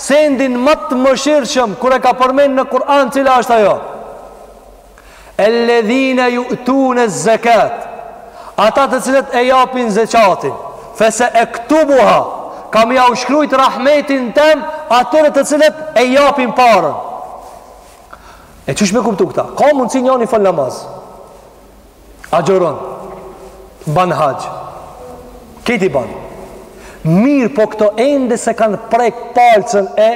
sendin më të mëshirshëm kur e ka përmen në Kur'an cila është ajo elledhine jutune zekat ata të cilët e japin zekatin fese ektubuha kam jau shkrujt rahmetin tem atyre të cilët e japin parën e qysh me kuptu këta ka mundësi njani fal namaz Agjëron Ban haxh Kejt i ban Mirë po këto ende s'e kanë prek palcën e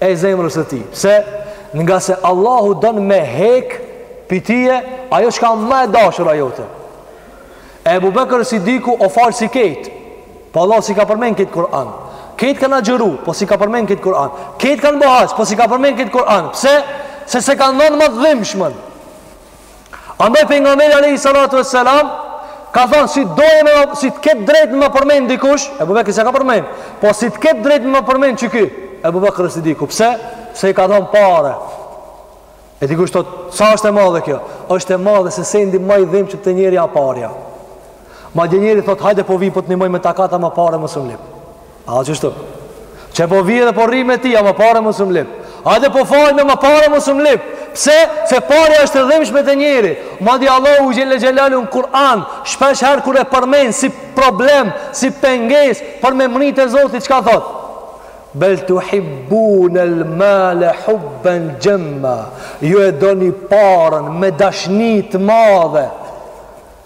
E zemrës së tij Pse ngase Allahu don me hek Pi teje Ajo çka ma e dashur e jote E Ebu Bekër Sidiku u fal si kejt Po Allahu s'i ka përmen këto n'Kur'an Kejt kanë agjëru, po s'i ka përmen këto n'Kur'an Kejt kanë bo haxh, po s'i ka përmen këto në Kur'an Pse? Se s'e kanë dhonë ma t'dhimshmen Andaj Pejgamberi Alejhi Salatu ve Selam Ka thonë si dojë me Si të ketë drejtë me më përmenë dikush Ebu Bekri s'e ka përmenë Po si të ketë drejtë me më përmenë qe ky Ebu Bekri Siddiku Pse? Se i ka dhonë pare E dikush thotë Sa është e madhe kjo? është e madhe se sendi ma i dhimshëm te njeri a parja Madje njeri thotë hajde po vi po të ndihmoj me takat ama pare mos më lyp A s'është shtu? Qe po vij edhe po rri me ty, ama pare mos më lyp. Hajde po falem ama pare mos më lyp. Pse? Se parja është e dhimshme te njeri. Madje Allahu xhele xhelaluhu në Kur'an, shpesh herë kur e përmenë si problem, si pengesë, për emrit e Zotit, çka thot? Bel tuhibbunel male hubben xhemma, ju e doni paren me dashni të madhe,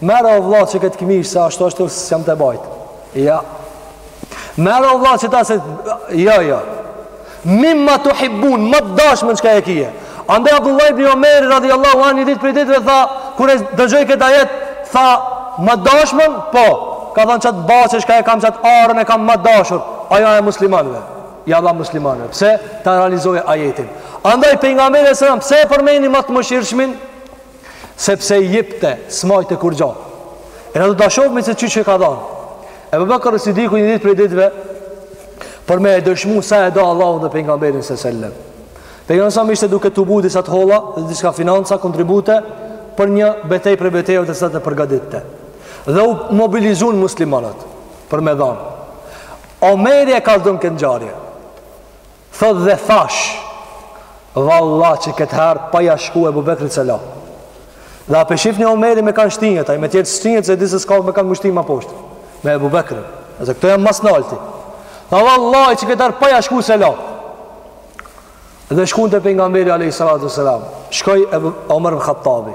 Merre o vlla qe këtë këmish se ashtu ashtu s'jam tu e bajt. Jo. Merre o vlla qeta se... Jo, jo. Mimma tuhibbun, ma të dashmen çka e kije. Andaj Abdullah ibn Omer, radijallahu anh, një ditë prej ditëve tha, kur e dëgjoi këtë ajet, tha, ma të dashmen, po, ka thonë qatë bashçe, shka e kam qatë arën, e kam ma të dashur, ajo e muslimanve, ja dha muslimanve, pse ta realizojë ajetin. Andaj, Pejgamberi alejhi selam, pse e përmeni ma të mëshirshmin, sepse i jepte s'majte kurgjo e na do ta shofmi se çka ka dha Ebu Bekër Siddiku një ditë prej ditëve për me e dëshmu sa e do Allahun dhe pengamberin alejhi selam Pejgamberi alejhi selam ishte duke tubu disa të holla dhe disa financa, kontribute për një betejë prej betejave që do të përgaditte dhe u mobilizun muslimanët për me dhanë Omeri e kallxon këtë ngjarje Thotë dhe thash, Valla që këtë herë pa ja shku Ebu Bekrit s'e la. Dhe a pe shef një Omeri me kan shtyhet, ai me tjetër s'shtyhet se di se s'ka me kan mu shty ma poshtë. Me Ebu Bekrin. E se këto janë ma s'nalti. Tha valla që këtë herë pa ja shku s'e la. Dhe shkun te Pengamberi a.s. Shkoi Omer ibn Hattabi.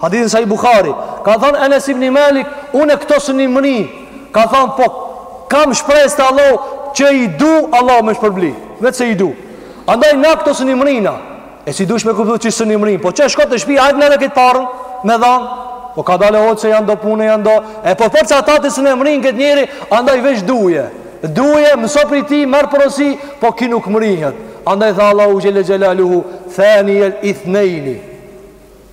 Hadith në Sahih Buhari, ka thënë Enes ibn Malik, unë këto s'un i mrri, ka thënë po kam shpresë te Allahu që i du Allahu me m'shpërbly, veç se i du. Andaj na këto s'un i mrrina, e si dush me kuptu që s'un i mrrin, po qe shko te shpi, hajtë në edhe këtë paren, me dhanë, po kadalë hoxhë se janë do punë, janë do, e po për qata ti s'un e mrrin këtë njeri, andaj veç duje, duje, mëso prej ti, merre përësi, po ky nuk mrrihet. Andaj tha Allahu xhele xhelaluhu, thanijethnejni,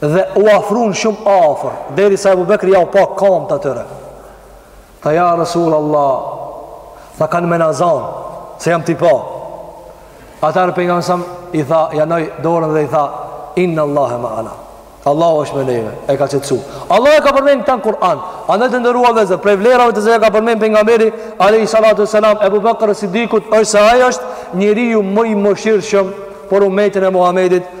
dhe u afrun shumë afër, deri sa Ebu Bekri ja u pa kamët atyre. Tha ja Resul Allah, tha kanë me na zan, se jam t'i pa. Atëherë Pejgamberi alejhi selam, i tha, ja vnoj dorën dhe i tha, innallahe meana. Allahu është me neve, e ka qetësu. Allahu e ka përmen këta në Kur'an. Andaj të nderuar vllezër, prej vlerave të cilat ja ka përmen Pengamberi, alejhi salatu selam, Ebu Bekri Siddikut, është se ai është njeriu më i mëshirshëm, për umetin e Muhammedit,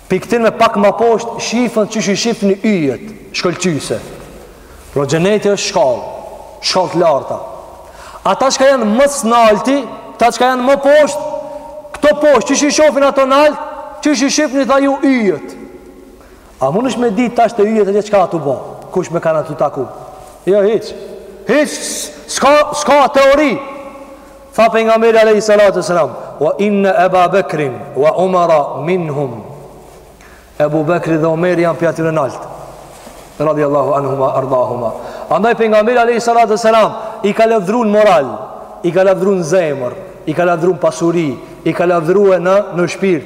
Piktin me pak ma posht shifen qysh i shifni yjet, shkëlqyse. Pra xheneti është shkallë, shkallë të larta. Ata çka janë ma s'nalti, ta çka janë ma posht, këto posht qysh i shofin ato naltë, qysh i shifni tha ju yjet. A mundesh ti me ditë tash te yjet e çka â tu bo, kush me kanë â tu taku. Jo, hiq, hiq, s'ka, s'ka teori. Tha pejgamberi alejhi salatu selam, "Wa inna Aba Bekrin wa Umara minhum." Ebu Bekri dhe Omeri janë pi atyne naltë radiallahu anhuma ardahuma andaj pejgamberi alejhi salatu selam i ka lavdru n'moral i ka lavdru n'zemër i ka lavdru n'pasuri i ka lavdru në, në shpirt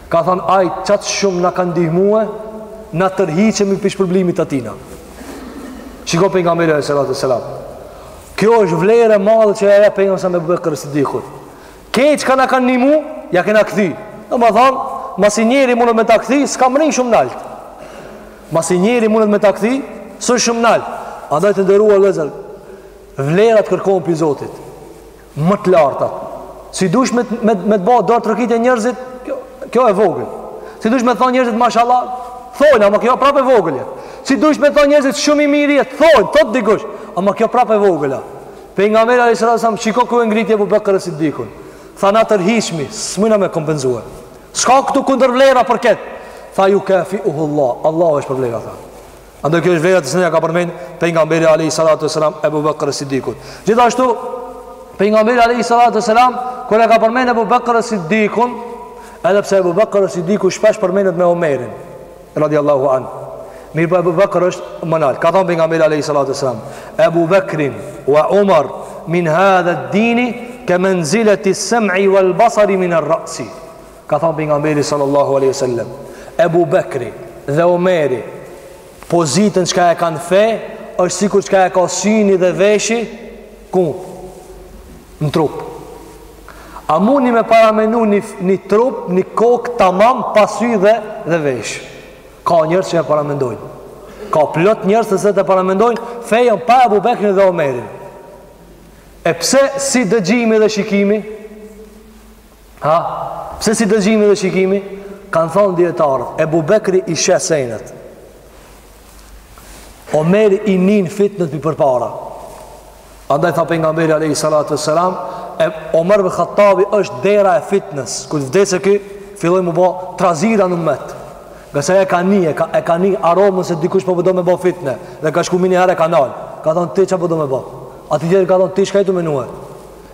Ka thënë ai, qatë shumë na ka ndihmue, na tërhiqemi prej shpërblimit të tina. Shiko pejgamberi alejhi salatu selam. Kjo është vlerë e madhe që ja jep pejgamberi Ebu Bekër Siddikut. Kejt çka na ka ndihmu, ja kena kthi. Domethënë, masi njeri mundet me ta kthi, s'ka mrri shumë naltë. Masi njeri mundet me ta kthi, s'është shumë naltë. Andaj të nderuar vllezër, vlerat kërkohen pi Zotit. më të lartat. Si dush me me me të bo duartrokitje njerëzit, kjo kjo e vogël. Si dush me t'thonë njerëzit mashallah, thonë ama kjo prapë e vogël. Si dush me t'thonë njerëzit shumë i mirë je ti, thonë thot dikush, ama kjo prapë e vogël. Pejgamberi alayhis salam shiko ku e ngriti Abu Bakr Siddiqun. Tha na tërhiqmi, s'mujna me kompenzue. S'ka këtu kundërvlera për kët. Tha jukafiuhullah, Allahu e shpërblen ata. Andaj kjo është vlera t'cilën ja ka përmen Pejgamberi Alejhi Salatu Selam Ebu Bekër e Sidikut Gjithashtu Pejgamberi Alejhi Salatu Selam Kur e ka përmen Ebu Bekër e Sidikun Edhe pse Ebu Bekër e Sidiku Shpesh përmenet me Omerin Radiallahu an Mirëpo Ebu Bekër është ma nalt Ka thonë pejgamberi Alejhi Salatu Selam Ebu Bekrin Wa Umar Min hadhe dini Ke menzileti sem'i Wal basari min er-re'si Ka thënë pejgamberi sallallahu alaihi wasallam, Ebu Bekri dhe Omeri pozitën çka e kanë n'fe, është sikur çka e ka syni dhe veshi ku në trup. A muni me paramenu një, një trup, një kokë tamam pa sy dhe dhe vesh. Ka njerëz që e paramendojnë. Ka plot njerëz që e paramendojnë fejën pa Ebu Bekrin dhe Omerin. E pse si dëgjimi dhe shikimi? Ha? Pse si dëgjimi dhe shikimi? Kanë thonë dijetarët, Ebu Bekri i sheh senet. Omeri i nin fitnet për përpara. Andaj tha pejgamberi Alejhi Salatu Selam, e Omer ibn Khattabi është dera e fitnes. Kur t'vdes ky, fillojn m'u bo trazira n'ummet. Nëse e ka ni, e ka, e ka ni aromën se dikush po do me bo fitne. Dhe ka shku meniherë e ka nalë. Ka thonë, ti çka po do me bo? Atij tjetrit ka thonë, ti shka je tu menue?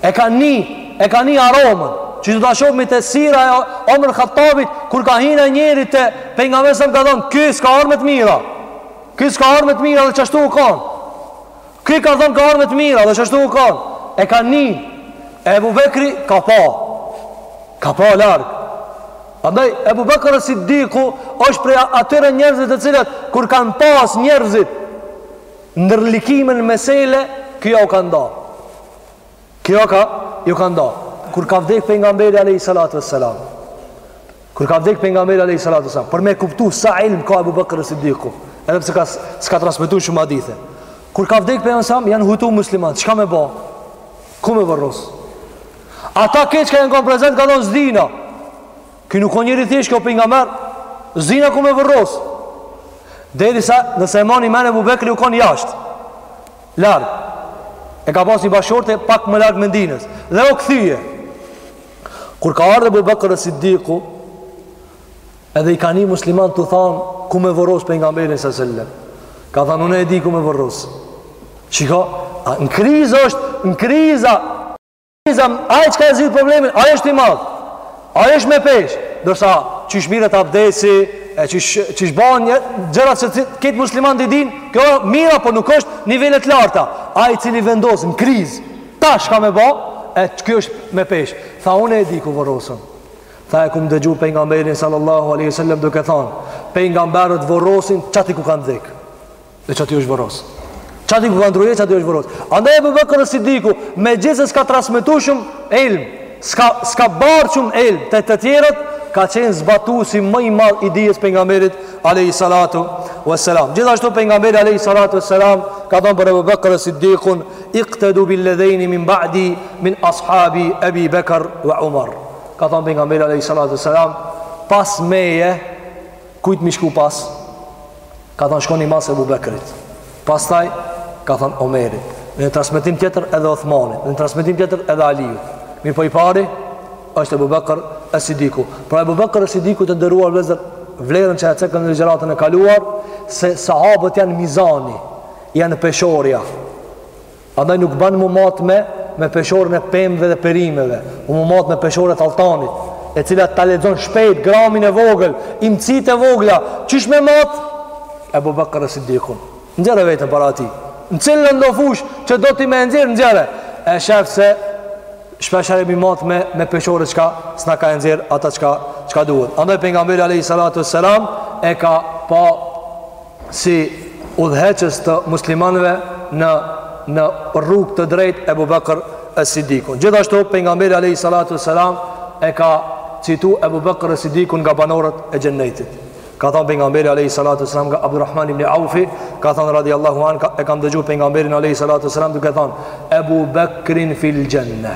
E ka ni, e ka ni aromën, që do ta shohmi te sira e Omer Khattabit, kur ka hi naj njeri te pejgamberi a.s. ka thonë, ky s'ka armë të mira, ky s'ka armë të mira dhe qashtu u kanë, ky ka thonë ka armë të mira dhe qashtu u kanë, e ka ni, e Ebu Bekri ka pa, ka pa larg, Andaj, Ebu Bekër Siddiku, është prej atyre njerëzve të cilët, kur kanë pas njerëzit, ndërlikime n'mesele, ky u ka nda, Ky ka, ju ka nda. Kur ka vdek pejgamberi alayhi salatu wassalam. Kur ka vdek pejgamberi alayhi salatu wassalam, për me kuptu sa ilm ka Abu Bakr as-Siddiku, edhe pse ka s'ka transmetu shumë hadithe. Kur ka vdek pejgamberi s.a.s. janë hutu muslimant, çka me ba? Ku me vorros? Ata që kanë qenë prezent kanë thonë s'dina. Ky nuk o njeri thjesht, ky o pejgamber. S'dina ku me vorros. Derisa nëse e mani men Abu Bakri u kon jashtë. Larg. E ka pas një bashkëshorte pak më larg Medinës dhe u kthye. Kur ka ardh Abu Bakr as-Siddiku, edhe i ka ni muslimant tu thanë ku me vorros pejgamberin s.a.s.. Ka thanë, unë e di ku me vorros. Shiko, në kriza është, në kriza, Kriza, ai çka e zgjidh problemin, ai është i madh. Ai është me peshë. Ndërsa qysh mirret abdesi, e qysh qysh bëhen gjëra që krejt muslimant i dinë, kjo mirë po nuk është nivele të larta. Ai i cili vendos në krizë, tash çka me ba, e ky është me peshë. Tha unë e di ku vorroset. Tha e kum dëgju pejgamberin sallallahu alaihi wasallam duke thënë, pejgamberët vorrosen qaty ku kanë vdek. Dhe qaty është vorros Qaty ku ka ndrru jetë, qaty është vorros Andaj Ebu Bekër Siddiku Megjithëse s'ka transmetu shumë ilm S'ka, s'ka bartë shumë ilm Te të tjerët ka qenë zbatuesi më i madh i dijes pejgamberit Alejhi salatu ve selam Gjithashtu pejgamberi Alejhi salatu ve selam Ka thonë për Ebu Bekër Siddikun Iqtedu bil-ledhejni min ba'di Min ashabi Ebi Bekër ve Umar Ka thonë pejgamberi Alejhi salatu ve selam Pas meje Kujt mi shku pas Ka thënë shkoni mas Ebu Bekrit. Pastaj ka thënë Omerit. Në një transmetim tjetër edhe Othmanit. Në një transmetim tjetër edhe Aliut. Mirëpo i pari është Ebu Bekr es-Siddiku. Pra Ebu Bekr es-Siddiku të nderuar vllezër vlerën që e cekëm në ligjëratën e kaluar se sahabët janë mizani, janë peshorja. Andaj nuk ban m'u matë me, me peshoren e pemëve dhe perimeve, m'u matë me peshore t'alltanit, e cila ta lexon shpejt gramin e vogël, imtësitë e vogla, qysh me matë? Ebu Bekër Siddikun. Nxjerre veten para tij. Në cilëndo fushë që do ti me nxjerrë, nxjerre. E shef se shpeshherë jemi matë me, me peshore qka s'na ka nxjerrë ata qka, qka duhet. Andaj pejgamberi a.s. e ka pa si udhëheqës të muslimanëve në në rrugë të drejtë Ebu Bekr e Sidikun. Gjithashtu, pejgamberi Alejhi Salatu Selam e ka citu Ebu Bekr e Sidikun nga banorët e xhennetit. Ka thonë pejgamberi Alejhi Salatu Selam nga Abdurrahman ibn Aufi, ka thonë radiallahu an, e kam dëgju pejgamberin Alejhi Salatu Selam duke thonë Ebu Bekrin fil xhenne.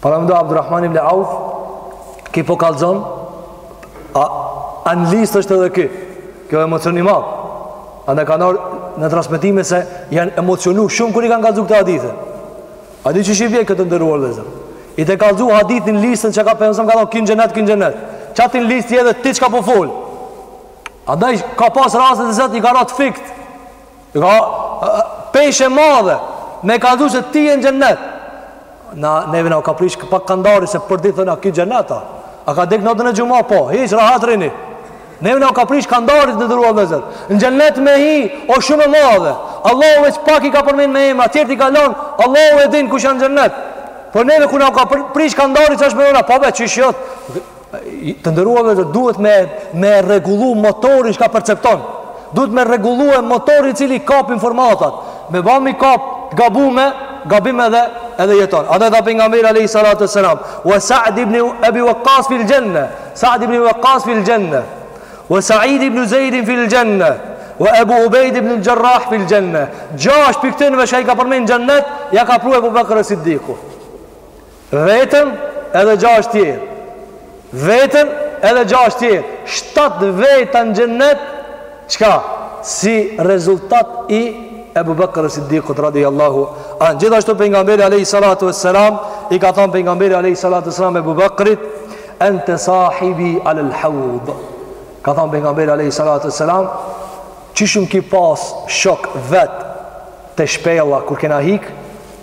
Paramendo Abdurrahman ibn Auf, ky po kallzon, a, a në listë është edhe ky, kjo emocion i madh. Andaj ka ardhë në transmetime se janë emocionu shumë kur i kanë kallzu këto hadithe. A di qysh i vjen kjo të nderuar vëllezër. Je tu kallzu hadithin listën çka pejgamberi alejhi selam ka thonë ky n'xhennet, ky n'xhennet. Qat listë je edhe ti çka po fol. Andaj ka pas raste e zëtë i ka ra t'fikt. Ka peshë e madhe me kallzu se ti je në xhennet. Na, neve na u ka prish pak kandari se për ditë thonë a ky n'xhennet a. A ka dek natën e xhuma po, hiç rahat rrini. Neve na u ka prish kandari të nderuar vëllezër. Në xhennet me hi o shumë e madhe. Allahu veç pak i ka përmen me emra, tjerët i ka lanë, Allahu e din kush janë n'xhennet. Po neve kur na u ka prish kandari qashtu menojna, po be qysh jo. Të nderuar vëllezër, duhet me, me rregullu motori çka percepton. Duhet me rregullu e motori i cili kap informatat. Me ba m'i kap gabum e, gabim edhe, edhe jeton. Andaj tha pejgamberi alejhi salatu selam. Wa Sa'd ibn Abi Waqqas fil xhenne. Sa'd ibn Waqqas fil xhenne. Wa Sa'id ibn Zejdin fil xhenne. Wa Ebu Ubejde ibn Xherrah fil xhenne. Gjashtë prej këtynve çka i ka përmen n'xhennet, ja ka pru Ebu Bekr e Siddiku. Veten edhe gjashtë tjerë. Veten edhe gjashtë tjerë. Shtatë veta në xhennet, çka? Si rezultat i Ebu Bekr e Siddikut radiallahu an. Gjithashtu pejgamberi Alejhi Salatu e Selam, i ka thonë pejgamberi Alejhi Salatu e Selam Ebu Bekrit, ente sahibi alel haud. Ka thonë pejgamberi Alejhi Salatu e Selam, qysh um ki pas shok vet te shpella kur kena hik,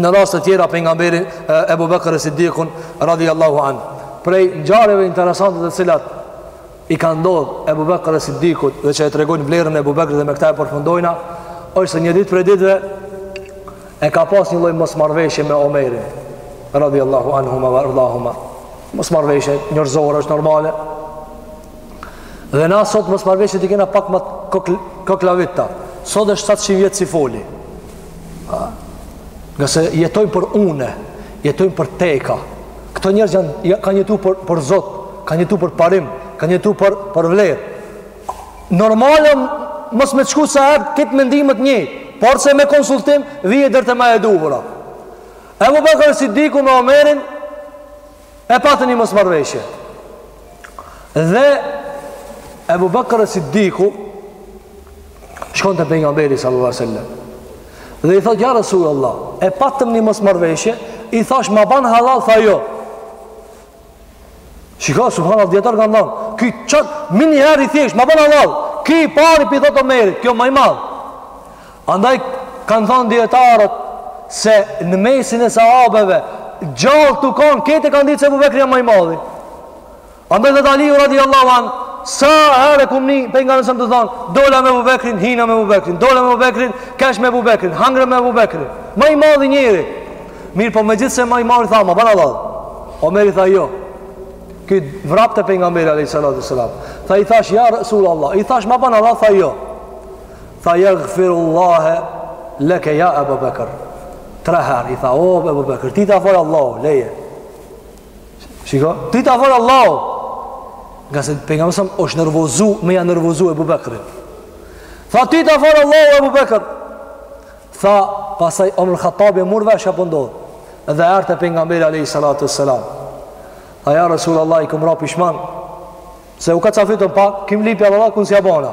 në raste tjera pejgamberi Ebu Bekr e Sidikun radhiyallahu an. Prej ngjarjeve interesante të cilat i ka ndodhur Ebu Bekr e Sidikut dhe që e tregojnë vlerën e Ebu Bekrit dhe me këtë e përfundojna, është se një ditë prej ditëve e ka pas një lloj mosmarrëveshje me Omerin radhiyallahu anhuma ve erdahuma. Mosmarrëveshje njerëzore është normale. Dhe na sot mosmarrëveshjet i kena pak ma koklavita. Sot është 700 vjet s'i foli. Ngase jetojmë për une, jetojmë për teka. Këto njerëz janë, ja, kanë jetu për, për zot, kanë jetu për parim, kanë jetu për, për vlerë. Normale, mos me shku sa herë këto mendimet njëjt, porse me konsultim, vjen deri te ma e duhura. Ebu Bekr e Sidiku me Omerin, e patën një mosmarrëveshje. Dhe Abu Bakr as-Siddiku shkon te pejgamberi sallallahu alaihi wasallam. Dhe i thotë ja Rasulullah, e patëm një mosmarrëveshje, i thash ma ban halal tha jo. Shiko subhanallahu dijetarët kanë thënë, ky s'asht ni njeri i thjesht, ma ban halal. Ky i pari pi thotë Omerit, ky o ma i madh. Andaj kanë thënë dietarët se në mesin e sahabeve gjallë tu kanë, këta e kanë ditë se Abu Bekri a ma i madhi. Andaj dhe Aliu radiallahu anhu, sa herë e kum ni pejgamberin a.s. tu thonë, dola me Ebu Bekrin, hina me Ebu Bekrin, dola me Ebu Bekrin, kesh me Ebu Bekrin, hangra me Ebu Bekrin. Ma i madhi njeri. Mirë, po megjithëse ma i madhi, tha, ma ban halal. Omeri tha, jo. Ky vrap te pejgamberi, a.s. Tha, i thash, ja, Rasul Allah, i thash, ma ban halal, tha, jo. Tha Jegfirullahe leke ja Ebu Bekër Tre her i tha O Ebu Bekër Ty ta faltë Allahu Leje Shiko Ty ta faltë Allahu Ngase pejgamberi a.s. është nervozu Me ja nervozu Ebu Bekrin Tha ty ta faltë Allahu Ebu Bekër Tha pasaj Omer Khattabi e mur vesh u pendu dhe erdh te pejgamberi alejhi salatu selam tha ja Rasul Allah i kam ra pishman se u kacafytëm pak m'lypi halal un s'ia bona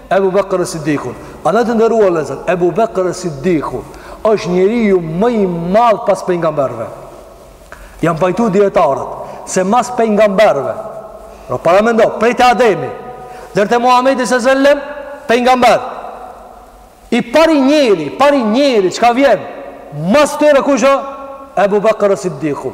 Ebu Bekër es-Siddiku Andaj të nderuar vllezër Ebu Bekër es-Siddiku është njeriu më i madh pas pejgamberëve Jan pajtu dijetarët Se mas pejgamberëve Ro pra, paramendo Prej te Ademi deri te Muhammedi s.a.v.s. pejgamber I pari njeri Pari njeri çka vjen mas tyre kush o Ebu Bekër es-Siddiku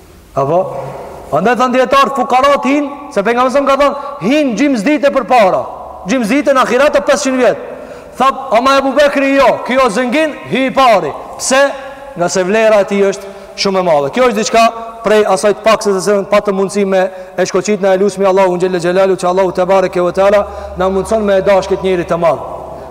Apo? Andaj thonë dijetarët, fukarat hin, se pejgamberi a.s. ka thënë, hin gjymës dite përpara, gjymës dite në ahiret a 500 vjet. Tha, ama Ebu Bekri jo, ky o zengin, hin i pari. Pse? Ngase vlera e tij është shumë e madhe. Kjo është diçka prej asaj të pakës se patëm mundësi me e shkoqit ne e lusmi Allahun xhel-le xhelaluhu që Allahu tebareke ve teala na mundëson me e dash këtë njeri të madh.